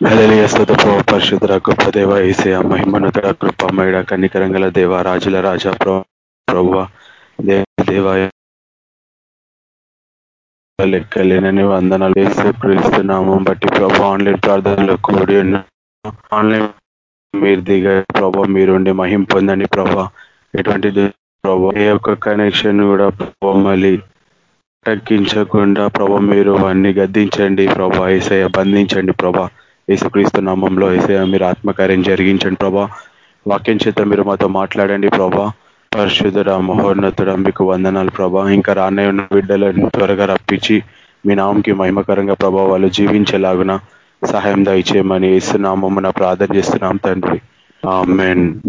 స్థుత పరిశుద్ధ గొప్ప దేవ ఈసే మహిమనత కృపమేడ కన్నికరంగల దేవ రాజుల రాజా ప్రభు దేవ లెక్కలేనని వందనాలు వేసి పిలుస్తున్నాము బట్టి ప్రభు ఆన్లైన్ ప్రార్థనలో కూడి ఆన్లైన్ మీరు దిగ ప్రభా మీరుండి మహిం పొందండి ప్రభా. ఎటువంటి ప్రభా ఏ యొక్క కనెక్షన్ కూడా మళ్ళీ తగ్గించకుండా ప్రభా మీరు అన్ని గద్దించండి ప్రభా ఏసయ బంధించండి ప్రభా. యేసుక్రీస్తు నామంలో ఏసయ మీరు ఆత్మకార్యం జరిగించండి ప్రభా. వాక్యం చేత మీరు మాతో మాట్లాడండి ప్రభా. పరిశుద్ధుడ మహోన్నతుడ మీకు వందనాలు ప్రభా. ఇంకా రానే ఉన్న బిడ్డలను త్వరగా రప్పించి మీ నామంకి మహిమకరంగా ప్రభా వాళ్ళు జీవించేలాగున సహాయం దయచేయమని ఇస్తున్నామమ్మన ప్రార్థన చేస్తున్నాం తండ్రి. ఆమెన్.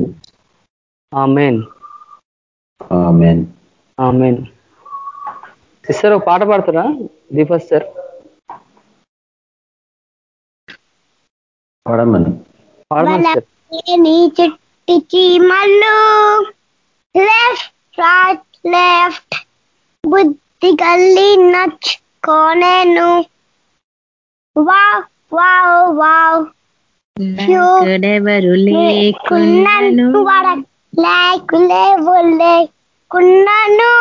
సిస్టర్ పాట పాడుతురా? దీపస్ సార్. పాడమని. నీ చుట్టి చీమలు. లెఫ్ట్ రైట్ లెఫ్ట్ బుద్ధి గల్లి నచ్చుకోనేను. Wow wow wow. ఎవరు లేకున్నాను. లేకున్నాను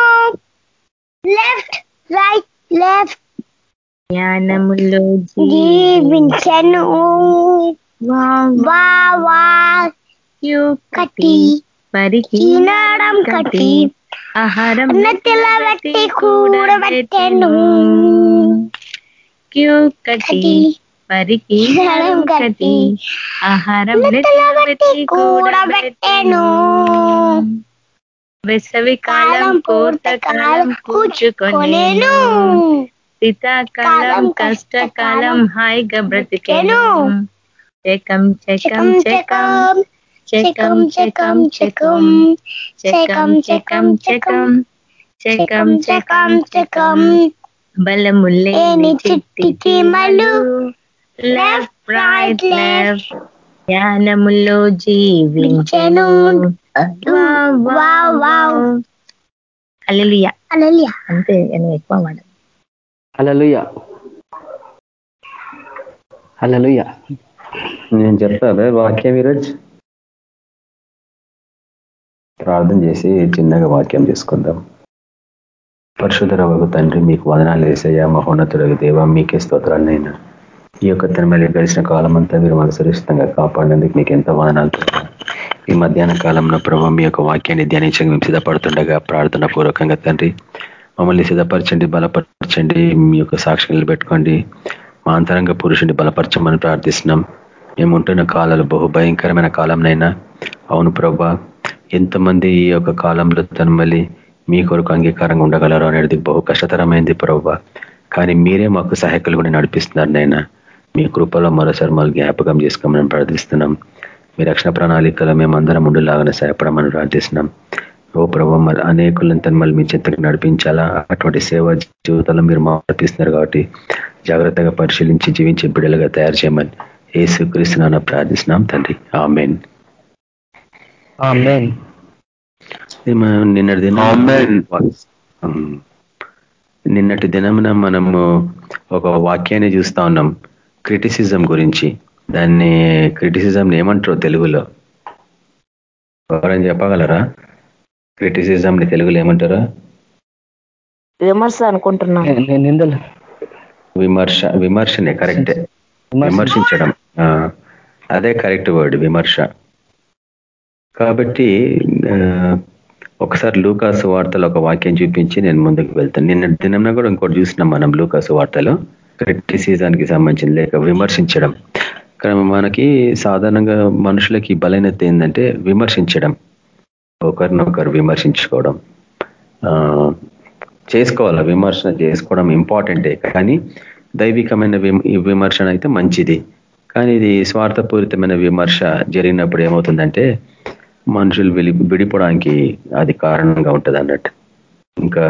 లెఫ్ట్ రైట్ లెఫ్ట్ జ్ఞానములో జీవించను. కటి పరికినడం కటి ఆహారం నెత్తిల పెట్టి కూడబెట్టెను. క్యూ కటి పరికి కటి ఆహారం నెత్తిల పెట్టి కూడబెట్టెను. వేసవి కాలం పూర్తకాలం కూర్చుకొనేను. శీతాకాలం కష్టకాలం హాయిగా బ్రతికేను. చెకం చెకం చెకం చెకం. చెకం. చెకం చెకం చెకం చెకం చెకం. చెకం చెకం బలములేని చిట్టి చీమలు లెఫ్ట్ రైట్ లెఫ్ట్ జ్ఞానములో జీవించను. అలలియా అలలియా అంతే నేను ఎక్కువ మాట అలలుయ అలలుయ నేను చెప్తా వాక్యం ఈరోజు. ప్రార్థన చేసి చిన్నగా వాక్యం చేసుకుందాం. పరశుధరవకు తండ్రి మీకు వదనాలు వేసేయ మహోన్నతుడు దేవ మీకే స్తోత్రాన్నైనా ఈ యొక్క తిరుమల గడిచిన కాలం అంతా మీరు మన సురక్షితంగా కాపాడినందుకు మీకు ఎంతో వదనాలు ఈ మధ్యాహ్న కాలంలో ప్రభావ మీ యొక్క వాక్యాన్ని ధ్యానించక మేము సిద్ధపడుతుండగా ప్రార్థన పూర్వకంగా తండ్రి మమ్మల్ని సిద్ధపరచండి బలపరచండి మీ యొక్క సాక్షి పెట్టుకోండి మా అంతరంగ పురుషుని బలపరచమని ప్రార్థిస్తున్నాం. మేము ఉంటున్న కాలాలు బహు భయంకరమైన కాలంనైనా అవును ప్రభా ఎంతమంది ఈ యొక్క కాలంలో తను మళ్ళీ మీ కొరకు అంగీకారంగా ఉండగలరు అనేది బహు కష్టతరమైంది ప్రభా. కానీ మీరే మాకు సహాయకులు కూడా నడిపిస్తున్నారు నైనా. మీ కృపలో మరోసారి మళ్ళీ జ్ఞాపకం చేసుకోమని ప్రార్థిస్తున్నాం. మీ రక్షణ ప్రణాళికలో మేమందరం ఉండులాగానే సహాయపడమని ప్రార్థిస్తున్నాం. ఓ ప్రభావ మరి అనేకులను తను మళ్ళీ మీ చింతకు నడిపించాలా? అటువంటి సేవ జీవితంలో మీరు నడిపిస్తున్నారు కాబట్టి జాగ్రత్తగా పరిశీలించి జీవించే బిడ్డలుగా తయారు చేయమని ఏసు క్రీస్తున్నా ప్రార్థిస్తున్నాం తండ్రి. ఆమెన్. నిన్నటి దినం నిన్నటి దినమున మనము ఒక వాక్యాన్ని చూస్తా ఉన్నాం. క్రిటిసిజం గురించి. దాన్ని క్రిటిసిజం ఏమంటారు తెలుగులో. ఎవరైనా చెప్పగలరా? క్రిటిసిజం ని తెలుగులో ఏమంటారా విమర్శ అనుకుంటున్నా విమర్శ విమర్శనే కరెక్టే. విమర్శించడం. అదే కరెక్ట్ వర్డ్ విమర్శ. కాబట్టి ఒకసారి లూకాసు వార్తలో ఒక వాక్యం చూపించి నేను ముందుకు వెళ్తాను. నిన్న దినంలో కూడా ఇంకోటి చూసినాం మనం లూకాసు వార్తలో. క్రిటిసిజానికి సంబంధించిన లేక విమర్శించడం. కానీ మనకి సాధారణంగా మనుషులకి బలైనత ఏంటంటే విమర్శించడం. ఒకరినొకరు విమర్శించుకోవడం చేసుకోవాలి? విమర్శన చేసుకోవడం ఇంపార్టెంటే కానీ దైవికమైన విమర్శన అయితే మంచిది. కానీ ఇది స్వార్థపూరితమైన విమర్శ జరిగినప్పుడు ఏమవుతుందంటే మనుషులు విడి విడిపోవడానికి అది కారణంగా ఉంటుంది అన్నట్టు. ఇంకా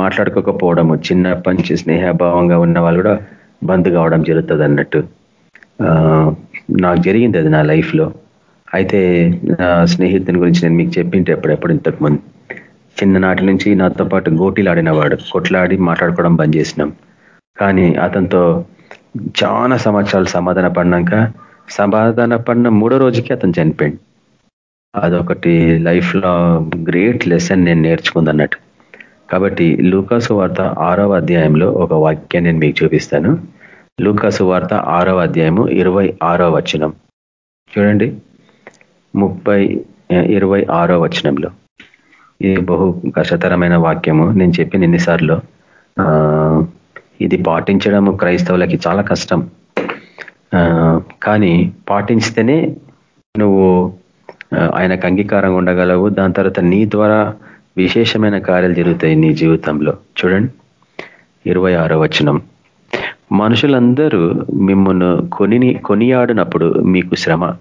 మాట్లాడుకోకపోవడము చిన్న పంచి స్నేహభావంగా ఉన్న వాళ్ళు కూడా బంద్ కావడం జరుగుతుంది అన్నట్టు. నాకు జరిగింది అది నా లైఫ్లో. అయితే నా స్నేహితుని గురించి నేను మీకు చెప్పింటే ఎప్పుడెప్పుడు ఇంతకుముందు చిన్ననాటి నుంచి నాతో పాటు గోటీలాడినవాడు. కొట్లాడి మాట్లాడుకోవడం బంద్ చేసినాం. కానీ అతనితో చాలా సంవత్సరాలు సమాధాన పడినాక సమాధాన పడిన మూడో రోజుకి అతను చనిపోయింది అదొకటి లైఫ్లో గ్రేట్ లెసన్ నేను నేర్చుకుంది అన్నట్టు కాబట్టి లూకాసు వార్త ఆరవ అధ్యాయంలో ఒక వాక్యాన్ని నేను మీకు చూపిస్తాను. లూకాసు వార్త ఆరవ అధ్యాయము ఇరవై ఆరో వచనం. చూడండి. ముప్పై ఇరవై ఆరో వచనంలో. ఇది బహు కష్టతరమైన వాక్యము. నేను చెప్పిన ఎన్నిసార్లు ఇది పాటించడము క్రైస్తవులకి చాలా కష్టం. కానీ పాటించితేనే నువ్వు ఆయనకు అంగీకారంగా ఉండగలవు. దాని తర్వాత నీ ద్వారా విశేషమైన కార్యాలు జరుగుతాయి నీ జీవితంలో. చూడండి ఇరవై ఆరో వచనం. మనుషులందరూ మిమ్మల్ని కొని కొనియాడినప్పుడు మీకు శ్రమ.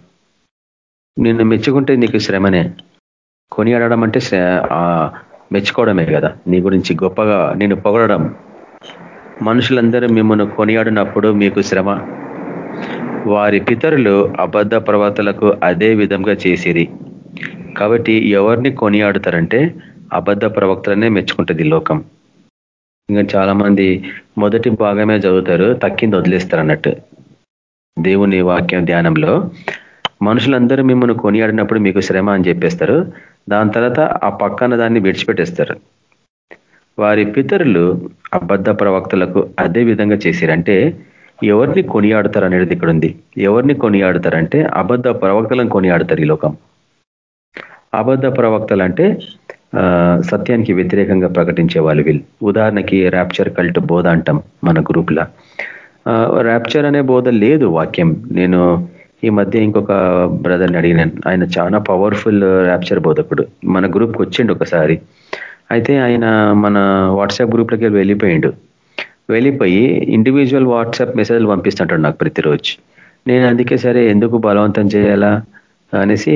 నిన్ను మెచ్చుకుంటే నీకు శ్రమనే. కొనియాడడం అంటే మెచ్చుకోవడమే కదా. నీ గురించి గొప్పగా నేను పొగడడం. మనుషులందరూ మిమ్మల్ని కొనియాడినప్పుడు మీకు శ్రమ. వారి పితరులు అబద్ధ ప్రవర్తలకు అదే విధంగా చేసిరి. కాబట్టి ఎవరిని కొనియాడుతారంటే అబద్ధ ప్రవక్తలనే మెచ్చుకుంటుంది లోకం. ఇంకా చాలా మంది మొదటి భాగమే చదువుతారు తక్కింది వదిలేస్తారు అన్నట్టు దేవుని వాక్యం ధ్యానంలో మనుషులందరూ మిమ్మల్ని కొనియాడినప్పుడు మీకు శ్రమ అని చెప్పేస్తారు. దాని తర్వాత ఆ పక్కన దాన్ని విడిచిపెట్టేస్తారు. వారి పితరులు అబద్ధ ప్రవక్తలకు అదే విధంగా చేశారంటే ఎవరిని కొనియాడతారు అనేది ఇక్కడ ఉంది. ఎవరిని కొనియాడతారంటే అబద్ధ ప్రవక్తలను కొనియాడతారు ఈ లోకం. అబద్ధ ప్రవక్తలు అంటే సత్యానికి వ్యతిరేకంగా ప్రకటించే వాళ్ళు వీళ్ళు. ఉదాహరణకి ర్యాప్చర్ కల్ట్ బోధ అంటాం మన గ్రూప్లో ర్యాప్చర్ అనే బోధ లేదు వాక్యం. నేను ఈ మధ్య ఇంకొక బ్రదర్ని అడిగినాను. ఆయన చాలా పవర్ఫుల్ ర్యాప్చర్ బోధకుడు. మన గ్రూప్కి వచ్చిండు ఒకసారి. అయితే ఆయన మన వాట్సాప్ గ్రూప్లోకి వెళ్ళిపోయిండు. వెళ్ళిపోయి ఇండివిజువల్ వాట్సాప్ మెసేజ్లు పంపిస్తుంటాడు నాకు ప్రతిరోజు. నేను అందుకే సరే ఎందుకు బలవంతం చేయాలా అనేసి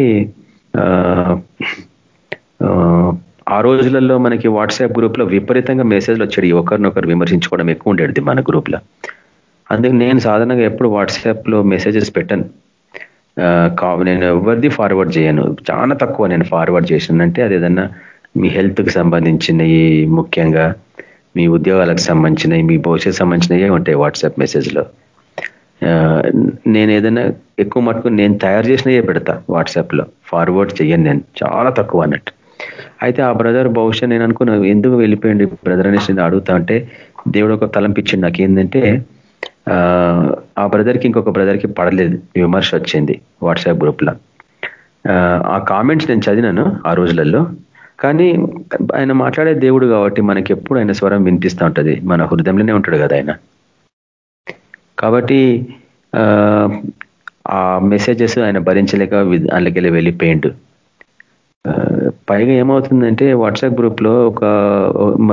ఆ రోజులలో మనకి వాట్సాప్ గ్రూప్లో విపరీతంగా మెసేజ్లు వచ్చాడు ఒకరినొకరు విమర్శించుకోవడం ఎక్కువ ఉండేది మన గ్రూప్లో అందుకు నేను సాధారణంగా ఎప్పుడు వాట్సాప్లో మెసేజెస్ పెట్టాను. నేను ఎవరిది ఫార్వర్డ్ చేయను. చాలా తక్కువ నేను ఫార్వర్డ్ చేసిందంటే అది ఏదన్నా మీ హెల్త్కి సంబంధించినవి ముఖ్యంగా మీ ఉద్యోగాలకు సంబంధించినవి మీ భవిష్యత్ సంబంధించినవి ఉంటాయి వాట్సాప్ మెసేజ్లో నేను ఏదైనా ఎక్కువ మటుకు నేను తయారు చేసినవే పెడతా వాట్సాప్లో ఫార్వర్డ్ చేయను నేను. చాలా తక్కువ అన్నట్టు. అయితే ఆ బ్రదర్ బహుశా నేను అనుకున్నా ఎందుకు వెళ్ళిపోయింది బ్రదర్ అనేసి అడుగుతా అంటే దేవుడు ఒక తలంపించింది నాకు ఏంటంటే ఆ బ్రదర్కి ఇంకొక బ్రదర్కి పడలేదు. విమర్శ వచ్చింది వాట్సాప్ గ్రూప్లో ఆ కామెంట్స్ నేను చదివినాను ఆ రోజులలో. కానీ ఆయన మాట్లాడే దేవుడు కాబట్టి మనకి ఎప్పుడు ఆయన స్వరం వినిపిస్తూ ఉంటుంది. మన హృదయంలోనే ఉంటాడు కదా ఆయన. కాబట్టి ఆ మెసేజెస్ ఆయన భరించలేక అందులోకి వెళ్ళిపోయిండు. పైగా ఏమవుతుందంటే వాట్సాప్ గ్రూప్లో ఒక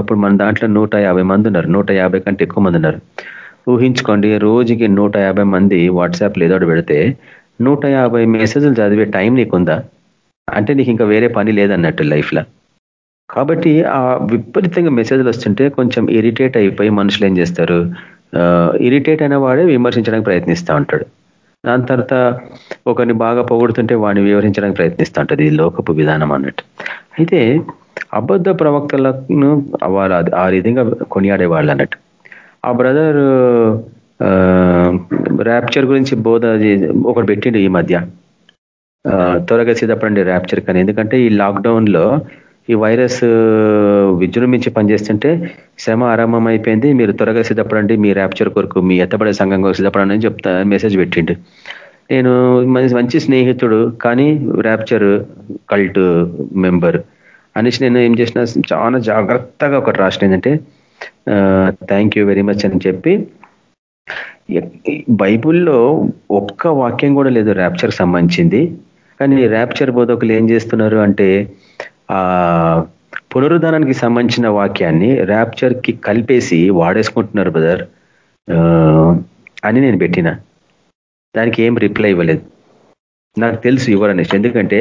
ఇప్పుడు మన దాంట్లో నూట మంది ఉన్నారు. నూట కంటే ఎక్కువ మంది ఉన్నారు. ఊహించుకోండి రోజుకి నూట మంది వాట్సాప్లో ఏదో పెడితే నూట మెసేజ్లు చదివే టైం నీకుందా? అంటే నీకు ఇంకా వేరే పని లేదన్నట్టు లైఫ్లో. కాబట్టి ఆ విపరీతంగా మెసేజ్లు వస్తుంటే కొంచెం ఇరిటేట్ అయిపోయి మనుషులు ఏం చేస్తారు? ఇరిటేట్ అయిన వాడే విమర్శించడానికి ప్రయత్నిస్తూ ఉంటాడు. దాని తర్వాత ఒకరిని బాగా పొగుడుతుంటే వాడిని వివరించడానికి ప్రయత్నిస్తూ ఉంటుంది ఈ లోకపు విధానం అన్నట్టు. అయితే అబద్ధ ప్రవక్తలను వాళ్ళు ఆ విధంగా కొనియాడే వాళ్ళు అన్నట్టు. ఆ బ్రదర్ ర్యాప్చర్ గురించి బోధ ఒకటి పెట్టిండు ఈ మధ్య. త్వరగా సిద్ధపడండి ర్యాప్చర్ కానీ. ఎందుకంటే ఈ లాక్డౌన్లో ఈ వైరస్ విజృంభించి పనిచేస్తుంటే శ్రమ ఆరంభం అయిపోయింది మీరు త్వరగా సిద్ధపడండి మీ ర్యాప్చర్ కొరకు మీ ఎత్తబడే కొరకు సిద్ధపడండి అని చెప్తా మెసేజ్ పెట్టిండు. నేను మంచి స్నేహితుడు కానీ ర్యాప్చర్ కల్ట్ మెంబర్ అనేసి నేను ఏం చేసిన చాలా జాగ్రత్తగా ఒకటి రాసిన ఏంటంటే థ్యాంక్ యూ వెరీ మచ్ అని చెప్పి బైబుల్లో ఒక్క వాక్యం కూడా లేదు ర్యాప్చర్ సంబంధించింది. కానీ ర్యాప్చర్ బోధకులు ఏం చేస్తున్నారు అంటే ఆ పునరుద్ధానానికి సంబంధించిన వాక్యాన్ని ర్యాప్చర్కి కలిపేసి వాడేసుకుంటున్నారు బ్రదర్ అని నేను పెట్టిన. దానికి ఏం రిప్లై ఇవ్వలేదు. నాకు తెలుసు ఇవ్వరనేసి ఎందుకంటే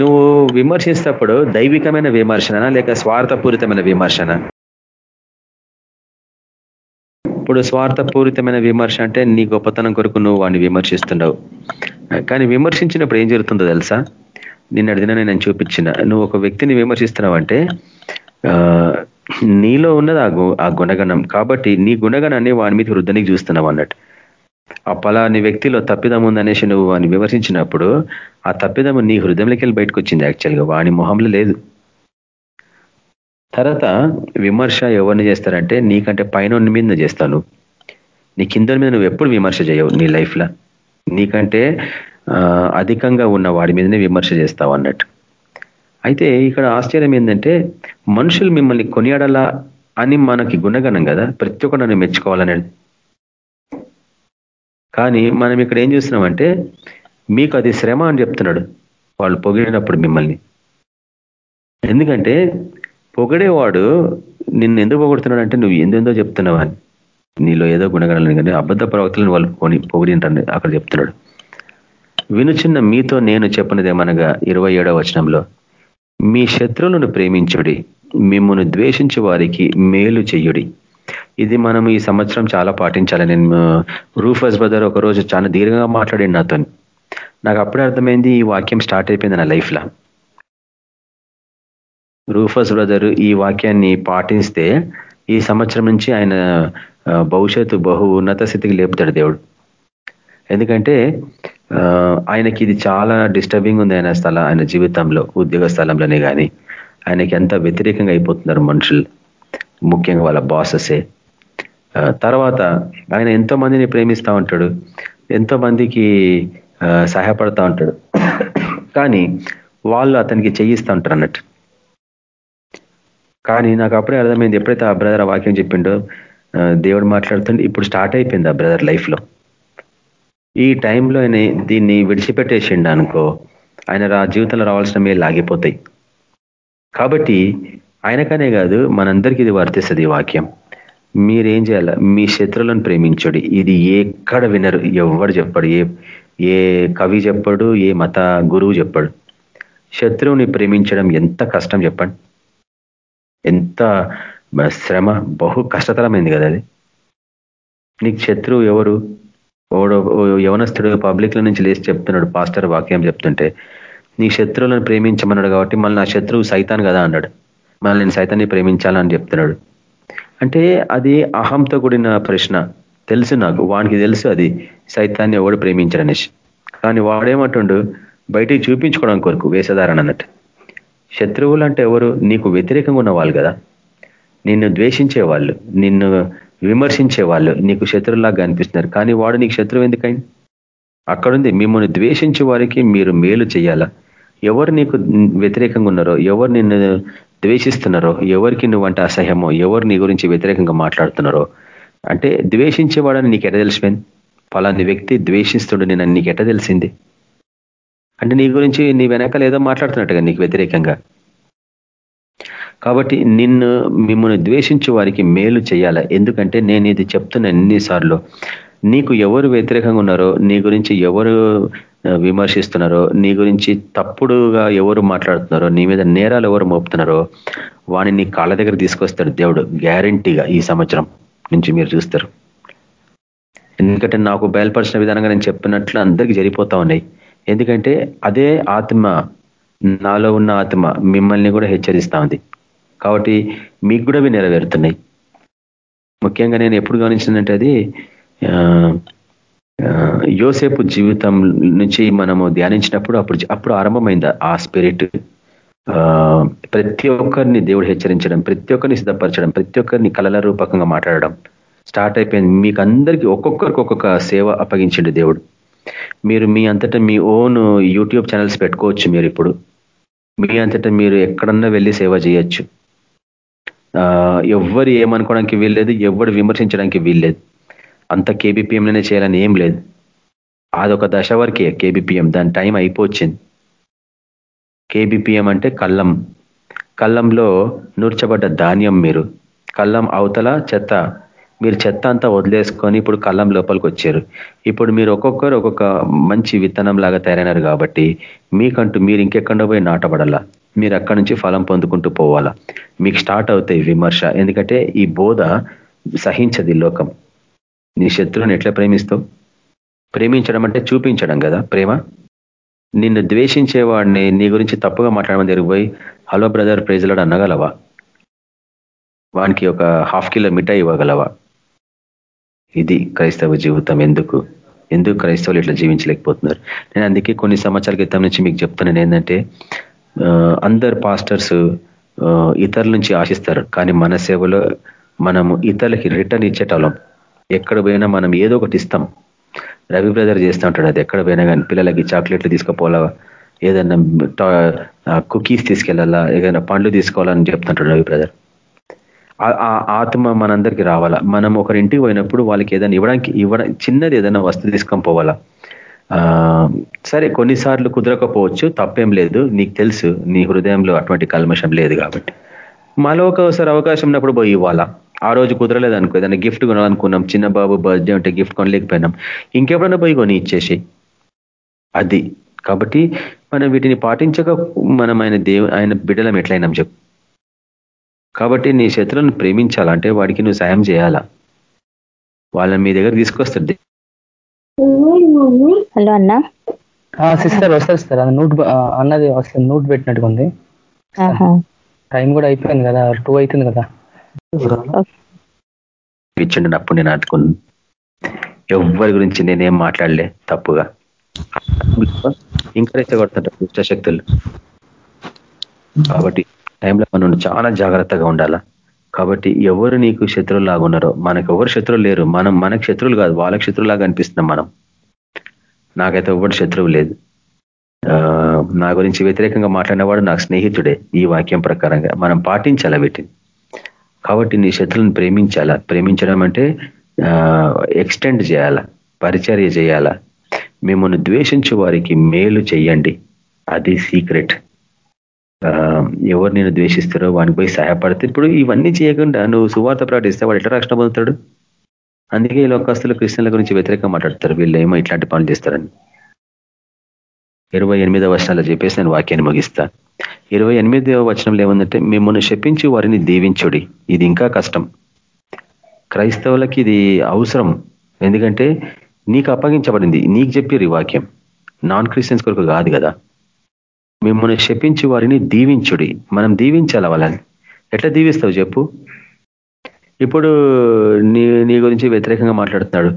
నువ్వు విమర్శిస్తప్పుడు దైవికమైన విమర్శన లేక స్వార్థపూరితమైన విమర్శన? ఇప్పుడు స్వార్థపూరితమైన విమర్శ అంటే నీ గొప్పతనం కొరకు నువ్వు వాడిని విమర్శిస్తున్నావు కానీ విమర్శించినప్పుడు ఏం జరుగుతుందో తెలుసా? నిన్న దిన నేను చూపించిన. నువ్వు ఒక వ్యక్తిని విమర్శిస్తున్నావు అంటే నీలో ఉన్నది ఆ ఆ గుణగణం. కాబట్టి నీ గుణగణాన్ని వాని మీద వృద్ధనికి చూస్తున్నావు అన్నట్టు. ఆ పలాని వ్యక్తిలో తప్పిదం ఉందనేసి నువ్వు వాడిని విమర్శించినప్పుడు ఆ తప్పిదము నీ హృదయంలోకి వెళ్ళి బయటకు వచ్చింది యాక్చువల్గా వాని మొహంలో లేదు. తర్వాత విమర్శ ఎవరిని చేస్తారంటే నీకంటే పైన మీద చేస్తాను నీ కింద మీద నువ్వు ఎప్పుడు విమర్శ చేయవు నీ లైఫ్లో. నీకంటే అధికంగా ఉన్న వాడి మీదనే విమర్శ చేస్తావు అన్నట్టు. అయితే ఇక్కడ ఆశ్చర్యం ఏంటంటే మనుషులు మిమ్మల్ని కొనియాడాలా అని మనకి గుణగణం కదా ప్రతి ఒక్కరు నన్ను మెచ్చుకోవాలనేది కానీ మనం ఇక్కడ ఏం చూస్తున్నామంటే మీకు అది శ్రమ అని చెప్తున్నాడు వాళ్ళు పొగిడినప్పుడు మిమ్మల్ని. ఎందుకంటే పొగడేవాడు నిన్ను ఎందుకు పొగుడుతున్నాడు అంటే నువ్వు ఎందెందో చెప్తున్నావు అని. నీలో ఏదో గుణగణాలను కానీ అబద్ధ ప్రవక్తలను వాళ్ళు కొని పొగిడింటారని అక్కడ చెప్తున్నాడు. వినుచున్న మీతో నేను చెప్పినదేమనగా ఇరవై ఏడవ వచనంలో మీ శత్రువులను ప్రేమించుడి మిమ్మల్ని ద్వేషించే వారికి మేలు చెయ్యుడి ఇది మనం ఈ సంవత్సరం చాలా పాటించాలి నేను రూఫస్ బ్రదర్ ఒకరోజు చాలా దీర్ఘంగా మాట్లాడి నాతో నాకు అప్పుడే అర్థమైంది ఈ వాక్యం స్టార్ట్ అయిపోయింది నా లైఫ్లో. రూఫస్ బ్రదర్ ఈ వాక్యాన్ని పాటిస్తే ఈ సంవత్సరం నుంచి ఆయన భవిష్యత్తు బహు ఉన్నత స్థితికి లేపుతాడు దేవుడు. ఎందుకంటే ఆ, ఆయనకి ఇది చాలా డిస్టర్బింగ్ ఉంది ఆయన స్థల ఆయన జీవితంలో ఉద్యోగ స్థలంలోనే కానీ ఆయనకి ఎంత వ్యతిరేకంగా అయిపోతున్నారు మనుషులు ముఖ్యంగా వాళ్ళ బాసెసే తర్వాత ఆయన ఎంతో మందిని ప్రేమిస్తూ ఉంటాడు ఎంతో మందికి సహాయపడతా ఉంటాడు. కానీ వాళ్ళు అతనికి చేయిస్తూ ఉంటారు అన్నట్టు. కానీ నాకు అప్పుడే అర్థమైంది ఎప్పుడైతే ఆ బ్రదర్ ఆ వాక్యం చెప్పిండో దేవుడు మాట్లాడుతుంటే ఇప్పుడు స్టార్ట్ అయిపోయింది ఆ బ్రదర్ లైఫ్లో ఈ టైంలో ఆయన దీన్ని విడిచిపెట్టేసిండు అనుకో ఆయన రా జీవితంలో రావాల్సిన మేలు ఆగిపోతాయి కాబట్టి ఆయనకనే కాదు మనందరికీ ఇది వర్తిస్తుంది ఈ వాక్యం. మీరేం చేయాల? మీ శత్రువులను ప్రేమించడు. ఇది ఎక్కడ వినరు ఎవడు చెప్పడు ఏ ఏ కవి చెప్పడు ఏ మత గురువు చెప్పడు. శత్రువుని ప్రేమించడం ఎంత కష్టం చెప్పండి. ఎంత శ్రమ బహు కష్టతరమైంది కదా అది. నీకు శత్రువు ఎవరు? ఓడో ఓ యవనస్తుడు పబ్లిక్ల నుంచి లేచి చెప్తున్నాడు పాస్టర్ వాక్యం చెప్తుంటే. నీ శత్రువులను ప్రేమించమన్నాడు కాబట్టి మళ్ళీ నా శత్రువు సైతాన్ కదా అన్నాడు. మళ్ళీ నేను సైతాన్ని ప్రేమించాలని చెప్తున్నాడు. అంటే అది అహంతో కూడిన ప్రశ్న. తెలుసు నాకు వానికి తెలుసు అది. సైతాన్ని ఎవడు ప్రేమించడనేసి. కానీ వాడేమంటుండు? బయటికి చూపించుకోవడం కొరకు వేషధారణ అన్నట్టు. శత్రువులు అంటే ఎవరు? నీకు వ్యతిరేకంగా ఉన్న వాళ్ళు కదా. నిన్ను ద్వేషించే వాళ్ళు నిన్ను విమర్శించే వాళ్ళు నీకు శత్రువులాగా అనిపిస్తున్నారు. కానీ వాడు నీకు శత్రువు ఎందుకైంది అక్కడుంది మిమ్మల్ని ద్వేషించే వారికి మీరు మేలు చేయాలా? ఎవరు నీకు వ్యతిరేకంగా ఉన్నారో ఎవరు నిన్ను ద్వేషిస్తున్నారో ఎవరికి నువ్వంటే అసహ్యమో ఎవరు నీ గురించి వ్యతిరేకంగా మాట్లాడుతున్నారో? అంటే ద్వేషించేవాడని నీకు ఎట తెలిసిపోయింది ఫలాని వ్యక్తి ద్వేషిస్తుడు నేను నీకు ఎట తెలిసింది? అంటే నీ గురించి నీ వెనకాల ఏదో మాట్లాడుతున్నట్టుగా నీకు వ్యతిరేకంగా. కాబట్టి నిన్ను మిమ్మల్ని ద్వేషించే వారికి మేలు చేయాల? ఎందుకంటే నేను ఇది చెప్తున్నా ఎన్నిసార్లు. నీకు ఎవరు వ్యతిరేకంగా ఉన్నారో నీ గురించి ఎవరు విమర్శిస్తున్నారో నీ గురించి తప్పుడుగా ఎవరు మాట్లాడుతున్నారో నీ మీద నేరాలు ఎవరు మోపుతున్నారో వాడిని నీ కాళ్ళ దగ్గర తీసుకొస్తాడు దేవుడు. గ్యారంటీగా ఈ సంవత్సరం నుంచి మీరు చూస్తారు. ఎందుకంటే నాకు బయలుపరిచిన విధానంగా నేను చెప్పినట్లు అందరికీ జరిగిపోతా ఉన్నాయి. ఎందుకంటే అదే ఆత్మ నాలో ఉన్న ఆత్మ మిమ్మల్ని కూడా హెచ్చరిస్తా ఉంది. కాబట్టి మీకు కూడా అవి నెరవేరుతున్నాయి. ముఖ్యంగా నేను ఎప్పుడు గమనించిందంటే అది యోసేపు జీవితం నుంచి మనము ధ్యానించినప్పుడు అప్పుడు అప్పుడు ఆరంభమైంది ఆ స్పిరిట్. ప్రతి ఒక్కరిని దేవుడు హెచ్చరించడం ప్రతి ఒక్కరిని సిద్ధపరచడం ప్రతి ఒక్కరిని కళల రూపకంగా మాట్లాడడం స్టార్ట్ అయిపోయింది. మీకు అందరికీ ఒక్కొక్కరికి ఒక్కొక్క సేవ అప్పగించండి దేవుడు. మీరు మీ అంతటా మీ ఓన్ యూట్యూబ్ ఛానల్స్ పెట్టుకోవచ్చు మీరు ఇప్పుడు. మీ అంతటా మీరు ఎక్కడన్నా వెళ్ళి సేవ చేయొచ్చు. ఎవ్వరు ఏమనుకోవడానికి వీల్లేదు ఎవరు విమర్శించడానికి వీల్లేదు. అంత కేబీపీఎంలోనే చేయాలని ఏం లేదు. అదొక దశ వరకే కేబిపిఎం దాని టైం అయిపోయింది కేబిపిఎం అంటే కళ్ళం. కళ్ళంలో నూర్చబడ్డ ధాన్యం మీరు. కళ్ళం అవతల చెత్త మీరు చెత్త అంతా వదిలేసుకొని ఇప్పుడు కళ్ళం లోపలికి వచ్చారు ఇప్పుడు మీరు ఒక్కొక్కరు ఒక్కొక్క మంచి విత్తనం లాగా తయారైనారు కాబట్టి మీకంటూ మీరు ఇంకెక్కడ పోయి నాటబడాలా. మీరు అక్కడి నుంచి ఫలం పొందుకుంటూ పోవాలా. మీకు స్టార్ట్ అవుతాయి విమర్శ. ఎందుకంటే ఈ బోధ సహించది లోకం. నీ శత్రువుని ఎట్లా ప్రేమిస్తావు? ప్రేమించడం అంటే చూపించడం కదా ప్రేమ? నిన్ను ద్వేషించేవాడిని నీ గురించి తప్పుగా మాట్లాడమని జరిగిపోయి హలో బ్రదర్ ప్రైజ్లాడు అనగలవా వానికి ఒక హాఫ్ కిలో మిఠాయి ఇవ్వగలవా? ఇది క్రైస్తవ జీవితం. ఎందుకు? ఎందుకు క్రైస్తవులు ఇట్లా జీవించలేకపోతున్నారు? నేను అందుకే కొన్ని సంవత్సరాల క్రితం నుంచి మీకు చెప్తున్నాను ఏంటంటే అందరు పాస్టర్స్ ఇతరుల నుంచి ఆశిస్తారు. కానీ మన సేవలో మనము ఇతరులకి రిటర్న్ ఇచ్చేటోళ్ళం. ఎక్కడ పోయినా మనం ఏదో ఒకటి ఇస్తాం. రవి బ్రదర్ చేస్తూ ఉంటాడు అది. ఎక్కడ పోయినా కానీ పిల్లలకి చాక్లెట్లు తీసుకుపోవాలా? ఏదైనా కుకీస్ తీసుకెళ్ళాలా? ఏదైనా పండ్లు తీసుకోవాలని చెప్తుంటాడు రవి బ్రదర్. ఆ ఆత్మ మనందరికీ రావాలా? మనం ఒకరి ఇంటికి పోయినప్పుడు వాళ్ళకి ఏదైనా ఇవ్వడానికి ఇవ్వడం చిన్నది ఏదైనా వస్తువు తీసుకొని పోవాలా? సరే కొన్నిసార్లు కుదరకపోవచ్చు తప్పేం లేదు. నీకు తెలుసు నీ హృదయంలో అటువంటి కల్మషం లేదు కాబట్టి. మళ్ళీ ఒకసారి అవకాశం ఉన్నప్పుడు పోయి ఇవ్వాలా? ఆ రోజు కుదరలేదు అనుకో ఏదైనా గిఫ్ట్ కొనాలనుకున్నాం చిన్న బాబు బర్త్డే ఉంటే గిఫ్ట్ కొనలేకపోయినాం ఇంకెప్పుడైనా పోయి కొని ఇచ్చేసి. అది. కాబట్టి మనం వీటిని పాటించక మనం ఆయన దేవు ఆయన బిడ్డలం ఎట్లయినాం చెప్పు. కాబట్టి నీ శత్రులను ప్రేమించాలంటే వాడికి నువ్వు సాయం చేయాలా? వాళ్ళని మీ దగ్గర తీసుకొస్తుంది హలో అన్న. సిస్టర్ వస్తుంది సార్ అది నోట్ అన్నది వస్తుంది నోట్ పెట్టినట్టుగా ఉంది టైం కూడా అయిపోయింది కదా టూ అవుతుంది కదా. ఇచ్చిండు అప్పుడు నేను అనుకున్నాను ఎవరి గురించి నేనేం మాట్లాడలే తప్పుగా. ఇంకా రెచ్చగొడుతుంట దుష్టశక్తులు కాబట్టి టైంలో మనం చాలా జాగ్రత్తగా ఉండాలా? కాబట్టి ఎవరు నీకు శత్రువులాగా ఉన్నారో మనకు ఎవరు శత్రువులు లేరు. మనం మనకు శత్రువులు కాదు వాళ్ళకి శత్రువులాగా అనిపిస్తున్నాం మనం. నాకైతే ఎవరు శత్రువు లేదు. నా గురించి వ్యతిరేకంగా మాట్లాడినవాడు నాకు స్నేహితుడే ఈ వాక్యం ప్రకారంగా. మనం పాటించాలా వీటిని? కాబట్టి నీ శత్రువులను ప్రేమించాలా? ప్రేమించడం అంటే ఎక్స్టెండ్ చేయాలా? పరిచర్య చేయాలా? మిమ్మల్ని ద్వేషించే వారికి మేలు చెయ్యండి అది సీక్రెట్. ఎవరు నేను ద్వేషిస్తారో వానికి పోయి సహాయపడితే ఇప్పుడు ఇవన్నీ చేయకుండా నువ్వు సువార్త ప్రకటిస్తే వాడు ఎట్లా రక్షణ పొందుతాడు? అందుకే ఈ లోకస్తులు క్రిస్టియన్ల గురించి వ్యతిరేకంగా మాట్లాడతారు. వీళ్ళు ఏమో ఇట్లాంటి పనులు చేస్తారని. ఇరవై ఎనిమిదవ వచనాలు చెప్పేసి నేను వాక్యాన్ని ముగిస్తా. ఇరవై ఎనిమిదవ వచనంలో ఏముందంటే మిమ్మల్ని శపించి వారిని దీవించుడి. ఇది ఇంకా కష్టం. క్రైస్తవులకి ఇది అవసరం. ఎందుకంటే నీకు అప్పగించబడింది. నీకు చెప్పారు ఈ వాక్యం. నాన్ క్రిస్టియన్స్ కొరకు కాదు కదా. మిమ్మల్ని శపించి వారిని దీవించుడి. మనం దీవించాల వాళ్ళని? ఎట్లా దీవిస్తావు చెప్పు. ఇప్పుడు నీ నీ గురించి వ్యతిరేకంగా మాట్లాడుతున్నాడు.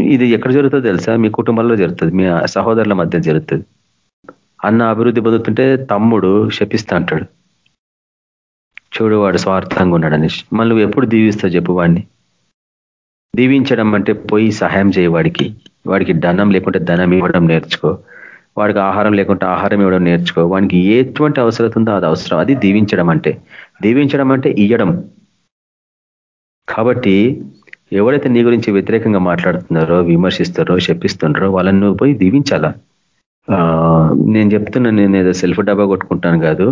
ఇది ఎక్కడ జరుగుతుందో తెలుసా? మీ కుటుంబంలో జరుగుతుంది. మీ సహోదరుల మధ్య జరుగుతుంది. అన్న అభివృద్ధి పొందుతుంటే తమ్ముడు శపిస్తా అంటాడు. చూడు వాడు స్వార్థంగా ఉన్నాడని మళ్ళీ నువ్వు ఎప్పుడు దీవిస్తావు చెప్పు వాడిని? దీవించడం అంటే పోయి సహాయం చేయ వాడికి. వాడికి ధనం లేకుంటే ధనం ఇవ్వడం నేర్చుకో. వాడికి ఆహారం లేకుంటే ఆహారం ఇవ్వడం నేర్చుకో. వానికి ఎటువంటి అవసరం ఉందో అది అవసరం. అది దీవించడం అంటే. దీవించడం అంటే ఇయ్యడం. కాబట్టి ఎవరైతే నీ గురించి వ్యతిరేకంగా మాట్లాడుతున్నారో విమర్శిస్తారో చెప్పిస్తున్నారో వాళ్ళని నువ్వు పోయి దీవించాలా? నేను చెప్తున్నా నేను ఏదో సెల్ఫ్ డబ్బా కొట్టుకుంటాను కాదు.